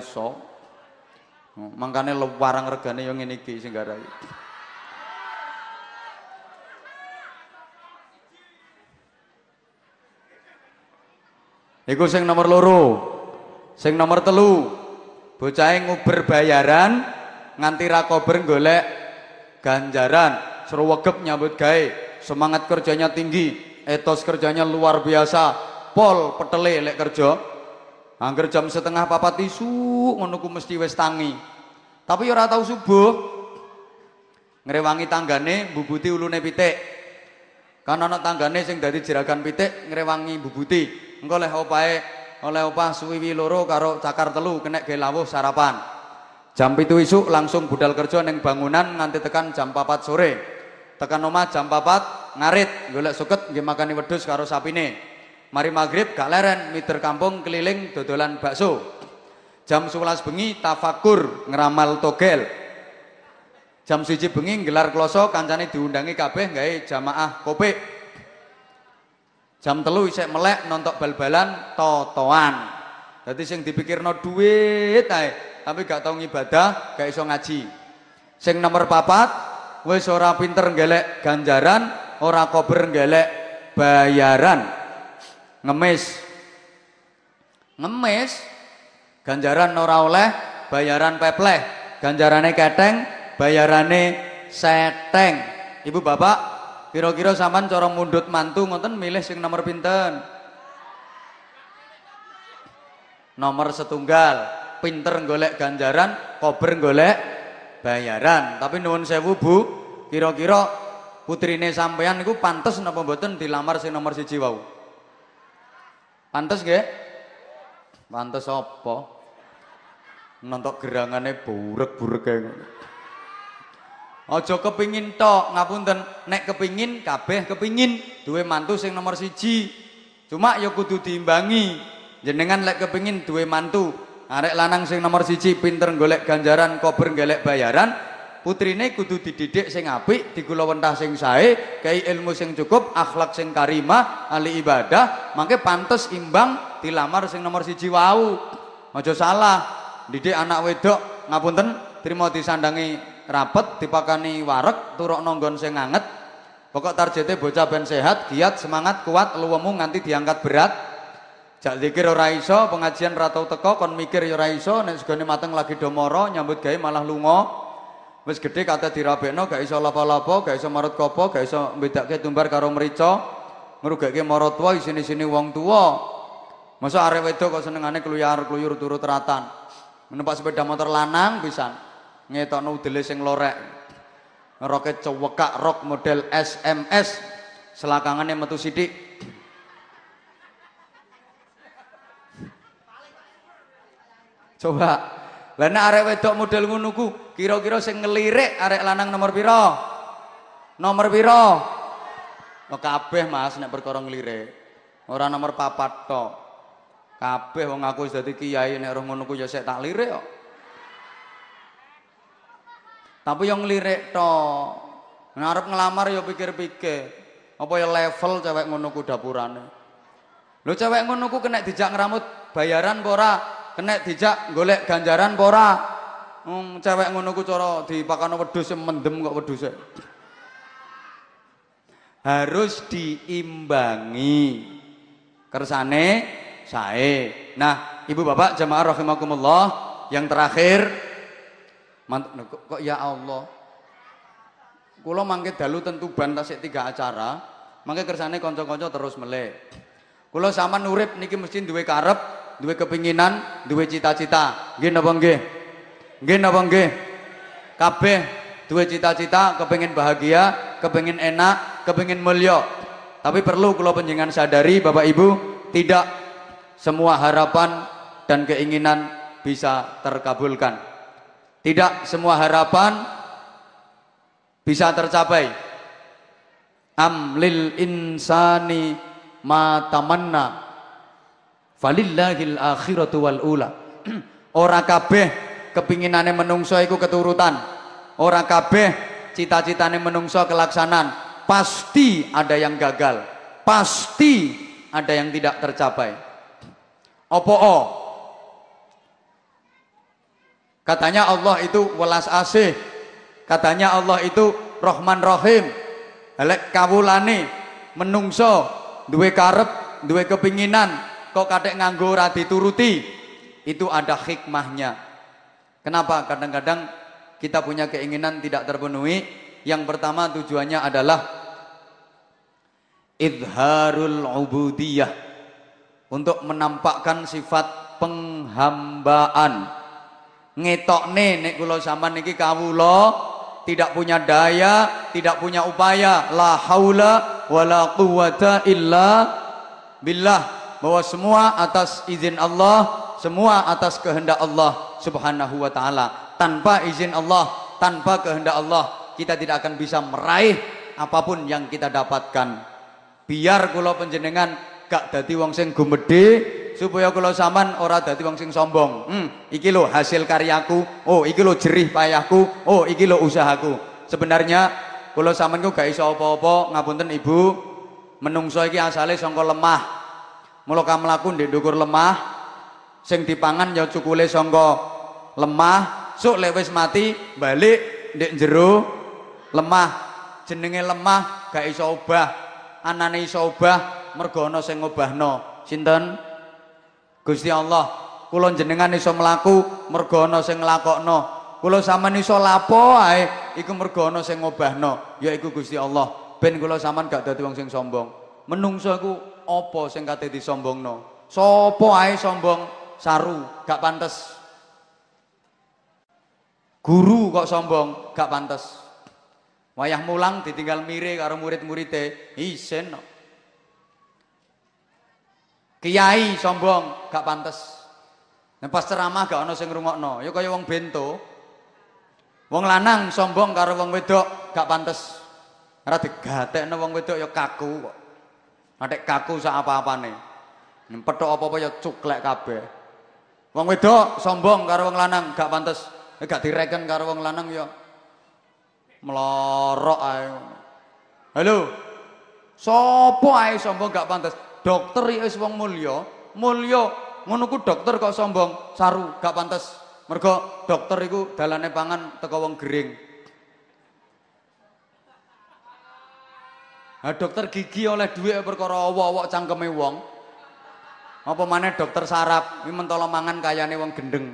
Mangkane warang regane yo ngene iki sing garai. Iku sing nomor loro. Sing nomor telu, Bocah nguber bayaran nganti ra kober golek ganjaran, seruwegep nyambut gawe, semangat kerjanya tinggi, etos kerjanya luar biasa, pol petele lek kerja. Angger jam setengah papat isu ngono ku mesti wis tangi. Tapi ora tau subuh. Ngrewangi tanggane bubuti ulune pitik. Kan ana tanggane sing dadi jeragan pitik ngrewangi bubuti. Engko leh opae oleh opah suwiwi loro karo cakar telu kena gawe lawuh sarapan. Jam pitu isuk langsung budal kerja neng bangunan nganti tekan jam papat sore. Tekan omah jam papat ngarit golek suket nggih makani wedhus karo sapine. Mari maghrib gak leren miter kampung keliling dodolan bakso. Jam 11 bengi tafakur ngeramal togel. Jam siji bengi gelar kloso kancane diundangi kabeh gawe jamaah kopi. Jam telu isek melek nontok bal-balan totoan. Dadi sing dipikirno duit ae, tapi gak tau ngibadah, gak iso ngaji. Sing nomor papat wis ora pinter gelek ganjaran, ora kober gelek bayaran ngemis. Ngemis ganjaran ora oleh bayaran pepleh. Ganjarane keteng bayarane seteng. Ibu bapak kira-kira sampean cara mundut mantu ngoten milih sing nomor pinten? Nomor setunggal. Pinter golek ganjaran kober golek bayaran. Tapi nuwun sewu bu. Kira-kira putrine sampean niku pantes napa mboten dilamar sing nomor siji wau Pantes nggih? Pantes apa? Nontok gerangane burek-burek kae ngono. Aja kepingin tok, ngapunten. Nek kepingin kabeh kepingin duwe mantu sing nomor siji. Cuma ya kudu diimbangi. Jenengan lek kepingin duwe mantu, arek lanang sing nomor siji pinter golek ganjaran, kober golek bayaran, putrine kudu dididik sing apik, digulawentah sing sae, kei ilmu sing cukup, akhlak sing karimah, ahli ibadah, mangke pantes imbang dilamar sing nomor siji wau. Aja salah, didik anak wedok ngapunten, trimo disandangi rapet, dipakani warek, turuk nonggon sing anget. Pokok targete bocah ben sehat, giat, semangat, kuat, luwemu nganti diangkat berat. Jak zikir ora iso, pengajian ratau teko kon mikir ya ora iso, nek segone mateng lagi domoro, nyambut gawe malah lunga. Wis gedhe kate dirabekno gak iso lapo-lapo, gak iso marut kopo, gak iso mbedake tumbar karo mrica. Ngrugeke marut tuwa isine-isine wong tuwa. Masa arek wedok kok senengane kluyar-kluyur turut ratan. Numpak sepeda motor lanang pisan. Ngetokno udele sing lorek. Ngeroke cewekak rok model SMS. Selakangane metu sithik. Coba lah arek wedok model ngono ku, kira-kira sing ngelirik arek lanang nomor pira? Nomor pira? Oh, kabeh Mas nek perkara ngelirik. Ora nomor papat tok. Kabeh wong aku wis dadi kiai nek roh ngono ku ya sik tak lirik kok. Tapi yang ngelirik tok. Nek arep ngelamar ya pikir-pikir. Apa ya level cewek ngono ku dapurane. Lho cewek ngono ku kena dijak ngeramut bayaran apa ora? Kena dijak golek ganjaran pora hmm, cewek ngono ku cara dipakano wedhus mendem kok wedhuse harus diimbangi kersane sae. Nah ibu bapak jamaah rahimakumullah yang terakhir. Mant kok, kok ya Allah? Kula mangke dalu tentu ban tasik tiga acara mangke kersane kanca-kanca terus melek. Kula sama nurip niki mesti duwe karep duwe kepinginan, duwe cita-cita. Nggih napa nggih? Nggih napa nggih? Kabeh duwe cita-cita, kepengin bahagia, kepengin enak, kepengin mulya. Tapi perlu kula panjenengan sadari Bapak Ibu, tidak semua harapan dan keinginan bisa terkabulkan. Tidak semua harapan bisa tercapai. Amlil insani ma tamanna Falillahil akhiratu wal ula. Ora kabeh kepinginane menungso iku keturutan. Ora kabeh cita-citane menungso kelaksanan. Pasti ada yang gagal. Pasti ada yang tidak tercapai. Opo o? Katanya Allah itu welas asih. Katanya Allah itu Rahman Rahim. Lek kawulane menungso duwe karep, duwe kepinginan, kok kadek nganggo ora dituruti itu ada hikmahnya. Kenapa? Kadang-kadang kita punya keinginan tidak terpenuhi. Yang pertama tujuannya adalah idharul ubudiyah untuk menampakkan sifat penghambaan. Ngetokne nek kula sampean niki kawula tidak punya daya, tidak punya upaya, la haula wala quwata illa billah bahwa semua atas izin Allah, semua atas kehendak Allah Subhanahu wa taala. Tanpa izin Allah, tanpa kehendak Allah, kita tidak akan bisa meraih apa pun yang kita dapatkan. Biar kula panjenengan gak dadi wong sing gumedhe supaya kula sampean ora dadi wong sing sombong. Hmm, iki lho hasil karyaku. Oh, iki lho jerih payahku. Oh, iki lho usahaku. Sebenarnya kula sampean ku gak iso apa-apa, ngapunten Ibu. Menungso iki asale saka lemah. Mula kamlaku ndek ndukur lemah. Sing dipangan ya cukule saka lemah. Sok lek wis mati balik ndek jero lemah. Jenenge lemah gak iso obah. Anane iso obah mergo ana sing ngobahno. Gusti Allah, kula jenengan iso mlaku mergo ana sing nglakokno. Kula sampean iso lapo ae iku mergo ana sing ngobahno, yaiku Gusti Allah. Ben kula sampean gak dadi wong sing sombong. Menungso iku apa sing kate disombongno? Sapa ae sombong saru, gak pantes. Guru kok sombong, gak pantes. Wayah mulang ditinggal mire karo murid-muride, isen. No. Kiai sombong, gak pantes. Nek pas ceramah gak ana sing ngrungokno, ya kaya wong bento. Wong lanang sombong karo wong wedok gak pantes. Ora digatekno wong wedok ya kaku kok. Nek kaku sak apa-apane. Pethok apa-apa ya cuklek kabeh. Wong wedok sombong karo wong lanang gak pantes. Nek gak direken karo wong lanang ya melorok ae. Halo. Sopo ae sombong gak pantes? dokter wis wong mulya, mulya ngono ku dokter kok sombong, saru, gak pantes. Mergo dokter iku dalane pangan teko wong gering. Dokter gigi oleh duit perkara awak-awak cangkeme wong. Apa maneh dokter saraf, iki mentolo mangan kayane wong gendeng.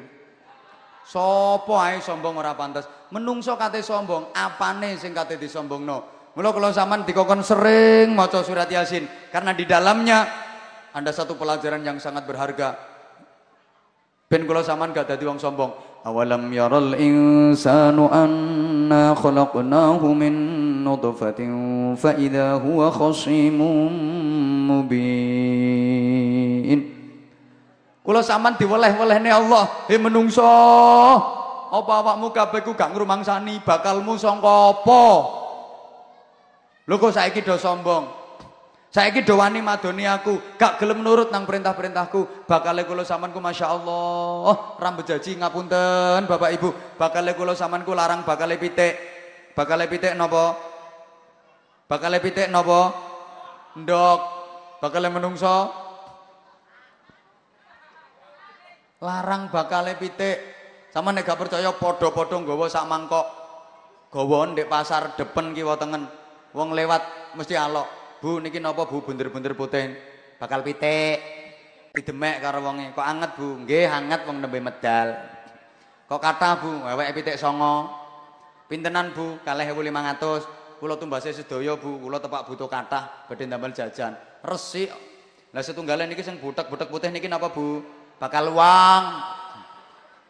Sopo ae sombong ora pantes. Menungso kate sombong, apane sing kate disombongno? Mula kalau zaman dikokon sering maca surat Yasin karena di dalamnya ada satu pelajaran yang sangat berharga. Ben kula zaman gak dadi wong sombong. Yaral insanu anna khalaqnahu min nutfatin fa idza huwa khasimun mubin. Kula zaman diweleh-welehne Allah, he menungso. Apa awakmu kabeh ku gak ngrumangsani bakalmu sangka apa? Lho kok saiki do sombong. Saiki do wani madoni aku, gak gelem nurut nang perintah-perintahku. Bakale kula samanku masyaallah, rambut jaji ngapunten Bapak Ibu. Bakale kula samanku larang bakale pitik. Bakale pitik napa? Bakale pitik napa? Ndok. Bakale menungso? Larang bakale pitik. Sama nek gak percaya padha-padha nggawa sak mangkok. Gawa ndek pasar depen kiwa tengen. Wong lewat mesti alok. Bu niki napa Bu bunder-bunder putih? Bakal pitik. Didemek karo wonge. Kok anget Bu? Nggih, anget wong nembe medal. Kok kata Bu? Wewek pitik songo. Pintenan Bu? 4500. Kula tumbase sedaya Bu, kula tepak butuh kathah badhe ndamel jajan. Resik. Lah setunggalan niki sing butek-butek putih niki napa Bu? Bakal uang.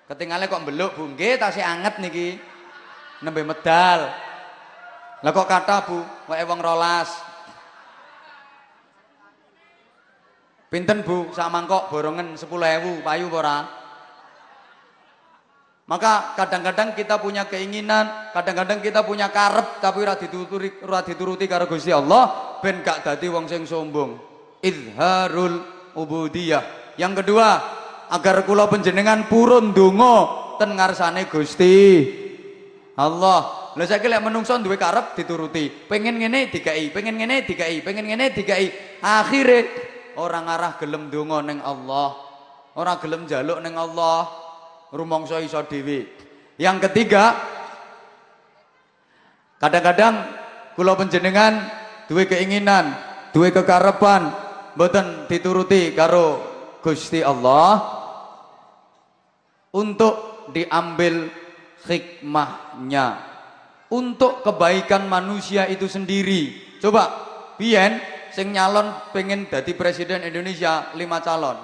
Ketinggalan kok mbeluk Bu? Nggih, tasih anget niki. Nembe medal. Lah kok kata Bu, wae wong rolas. Pinten Bu, sak mangkok borongen 10.000, payu ora? Maka kadang-kadang kita punya keinginan, kadang-kadang kita punya karep tapi ora dituruti ora dituruti karo Gusti Allah ben gak dadi wong sing sombong. Izharul ubudiyah. Yang kedua, agar kula panjenengan purun donga ten ngarsane Gusti Allah. Lah saiki lek menungso duwe karep dituruti. Pengen ngene dikai, pengen ngene dikai, pengen ngene dikai. Akhire orang arah gelem donga ning Allah. Ora gelem jaluk ning Allah. Rumangsa iso dhewe. Yang ketiga, kadang-kadang kula panjenengan duwe keinginan, duwe kekarepan mboten dituruti karo Gusti Allah untuk diambil hikmahnya untuk kebaikan manusia itu sendiri. Coba, Bien, sing nyalon pengen jadi presiden Indonesia lima calon.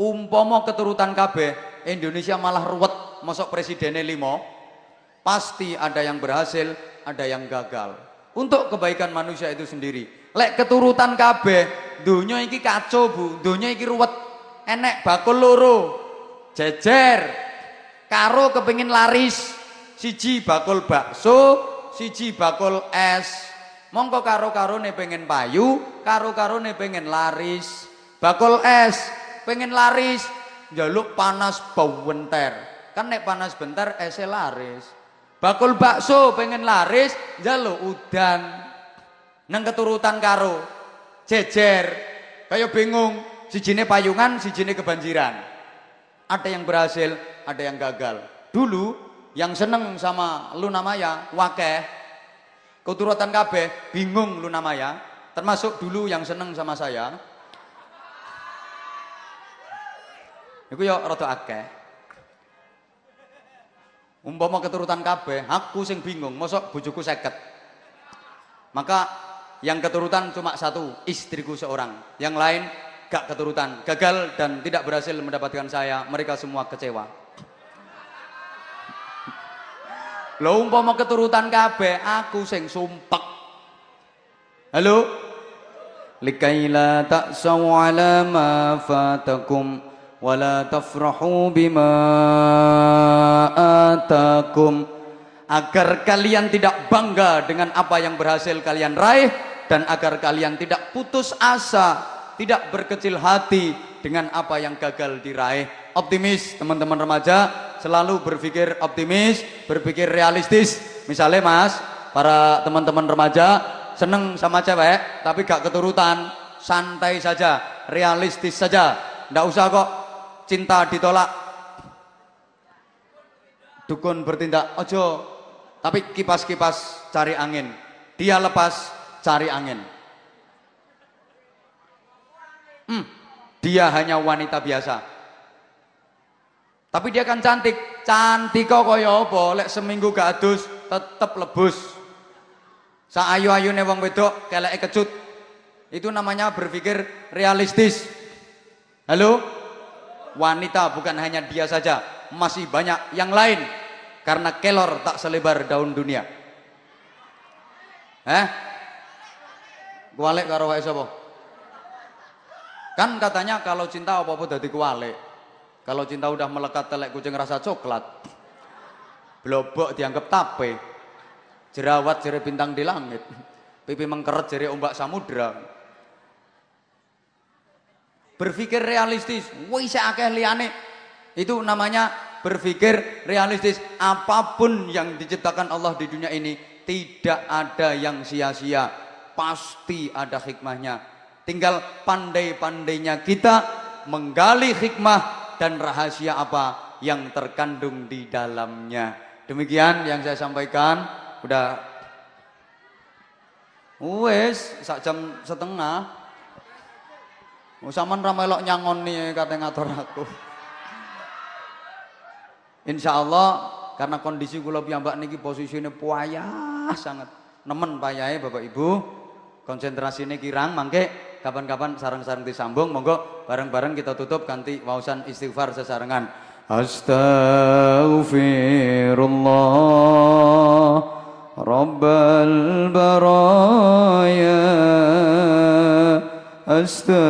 Umpomo keturutan KB, Indonesia malah ruwet masuk presidennya lima. Pasti ada yang berhasil, ada yang gagal. Untuk kebaikan manusia itu sendiri. Lek keturutan KB, dunia iki kacau bu, dunia iki ruwet. Enek bakul loro, jejer, karo kepingin laris, siji bakul bakso, siji bakul es. Mongko karo-karone pengen payu, karo-karone pengen laris. Bakul es pengen laris, jaluk panas bau bentar. Kan nek panas bentar es laris. Bakul bakso pengen laris, jaluk udan. Nang keturutan karo jejer, kayak bingung, sijine payungan, sijine kebanjiran. Ada yang berhasil, ada yang gagal. Dulu yang seneng sama Luna Maya, wakeh, keturutan kabeh, bingung Luna Maya, termasuk dulu yang seneng sama saya. Iku ya rada akeh. Umpama keturutan kabeh, aku sing bingung, mosok bojoku seket. Maka yang keturutan cuma satu, istriku seorang. Yang lain gak keturutan, gagal dan tidak berhasil mendapatkan saya. Mereka semua kecewa. Lo umpama keturutan kabeh, aku sing sumpek. Halo? Likaila ta'saw ala ma fatakum wala tafrahu bima atakum agar kalian tidak bangga dengan apa yang berhasil kalian raih dan agar kalian tidak putus asa, tidak berkecil hati dengan apa yang gagal diraih. Optimis, teman-teman remaja, selalu berpikir optimis, berpikir realistis. Misalnya Mas, para teman-teman remaja seneng sama cewek tapi gak keturutan, santai saja, realistis saja. Ndak usah kok cinta ditolak. Dukun bertindak, ojo. Tapi kipas-kipas cari angin. Dia lepas, cari angin. Hmm, dia hanya wanita biasa. Tapi dia kan cantik, cantik kok kaya apa, lek seminggu gak adus tetep lebus. Sa ayu-ayune wong wedok keleke kecut. Itu namanya berpikir realistis. Halo? Wanita bukan hanya dia saja, masih banyak yang lain. Karena kelor tak selebar daun dunia. Eh? Kualik karo wae sapa? Kan katanya kalau cinta apa-apa dadi kualik. Kalau cinta udah melekat telek kucing rasa coklat. Blobok dianggap tape. Jerawat jere bintang di langit. Pipi mengkeret jere ombak samudra. Berpikir realistis, wis akeh liyane. Itu namanya berpikir realistis. Apa pun yang diciptakan Allah di dunia ini tidak ada yang sia-sia pasti ada hikmahnya. Tinggal pandai-pandainya kita menggali hikmah dan rahasia apa yang terkandung di dalamnya. Demikian yang saya sampaikan. Udah wes sak jam setengah. Usaman ramelok nyangon nih kata ngatur aku. Insya Allah karena kondisi kula piyambak niki posisinya puayah sangat. Nemen payahe Bapak Ibu konsentrasi ini kirang mangke kapan-kapan sarang-sarang disambung monggo bareng-bareng kita tutup ganti wausan istighfar sesarengan. Astaghfirullah rabbal baraya astaghfirullah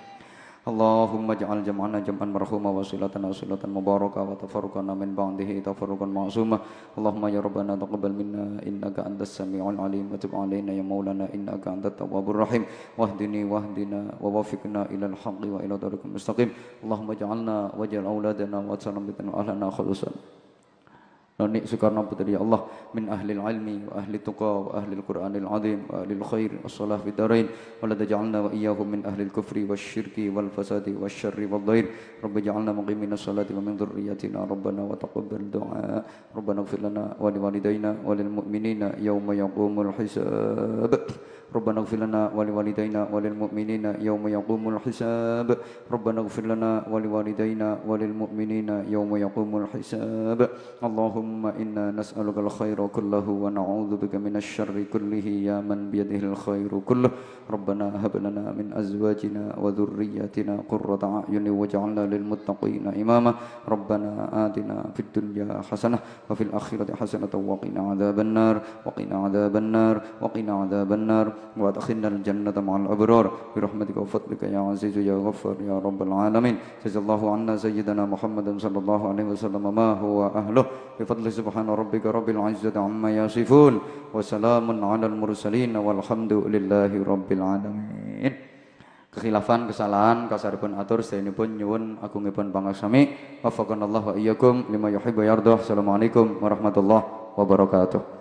Allahumma ja'al jam'ana jam'an marhuma wa silatana silatan mubarakah wa tafarruqana min ba'dihi tafarukan ma'suma. Allahumma ya Rabbana taqbal minna innaka antas sami'ul alim wa tub alayna ya maulana innaka antat tawabur rahim. Wahdini wahdina wa wafikna ila al-haqi wa ila tariqil mustaqim. Allahumma ja'alna waj'al awladana wa tsanabitana ahlana khulusan Noni Soekarno Putri ya Allah min ahli ilmi wa ahli tuqa wa ahli al-Qur'anil azim wa ahli al-khair as-salah fi darain wa la taj'alna wa iyyahum min ahli al-kufri wasyirki wal fasadi wasyarri wal dhair rabbi ja'alna muqimina salati wa min dhurriyyatina rabbana wa taqabbal du'a rabbana ighfir lana wa liwalidayna wa lil mu'minina yawma yaqumul hisab ربنا اغفر لنا ولوالدينا وللمؤمنين يوم يقوم الحساب. ربنا اغفر لنا ولوالدينا وللمؤمنين يوم يقوم الحساب. اللهم إنا نسألك الخير كله ونعوذ بك من الشر كله. يا من بيده الخير كله. ربنا هب لنا من أزواجنا وذرياتنا قرة أعين واجعلنا للمتقين إماما. ربنا آتنا في الدنيا حسنة وفي الآخرة حسنة وقنا عذاب النار. وقنا عذاب النار. وقنا عذاب النار. وادخلنا الجنة مع الأبرار برحمتك وفضلك يا عزيز يا غفر يا رب العالمين جزا الله عنا سيدنا محمد صلى الله عليه وسلم ما هو أهله بفضل سبحان ربك رب العزة عما يصفون وسلام على المرسلين والحمد لله رب العالمين kekhilafan kesalahan kasaripun atur pun nyuwun agungipun pangaksami wafaqanallahu wa iyyakum lima yuhibbu yardah assalamualaikum warahmatullahi wabarakatuh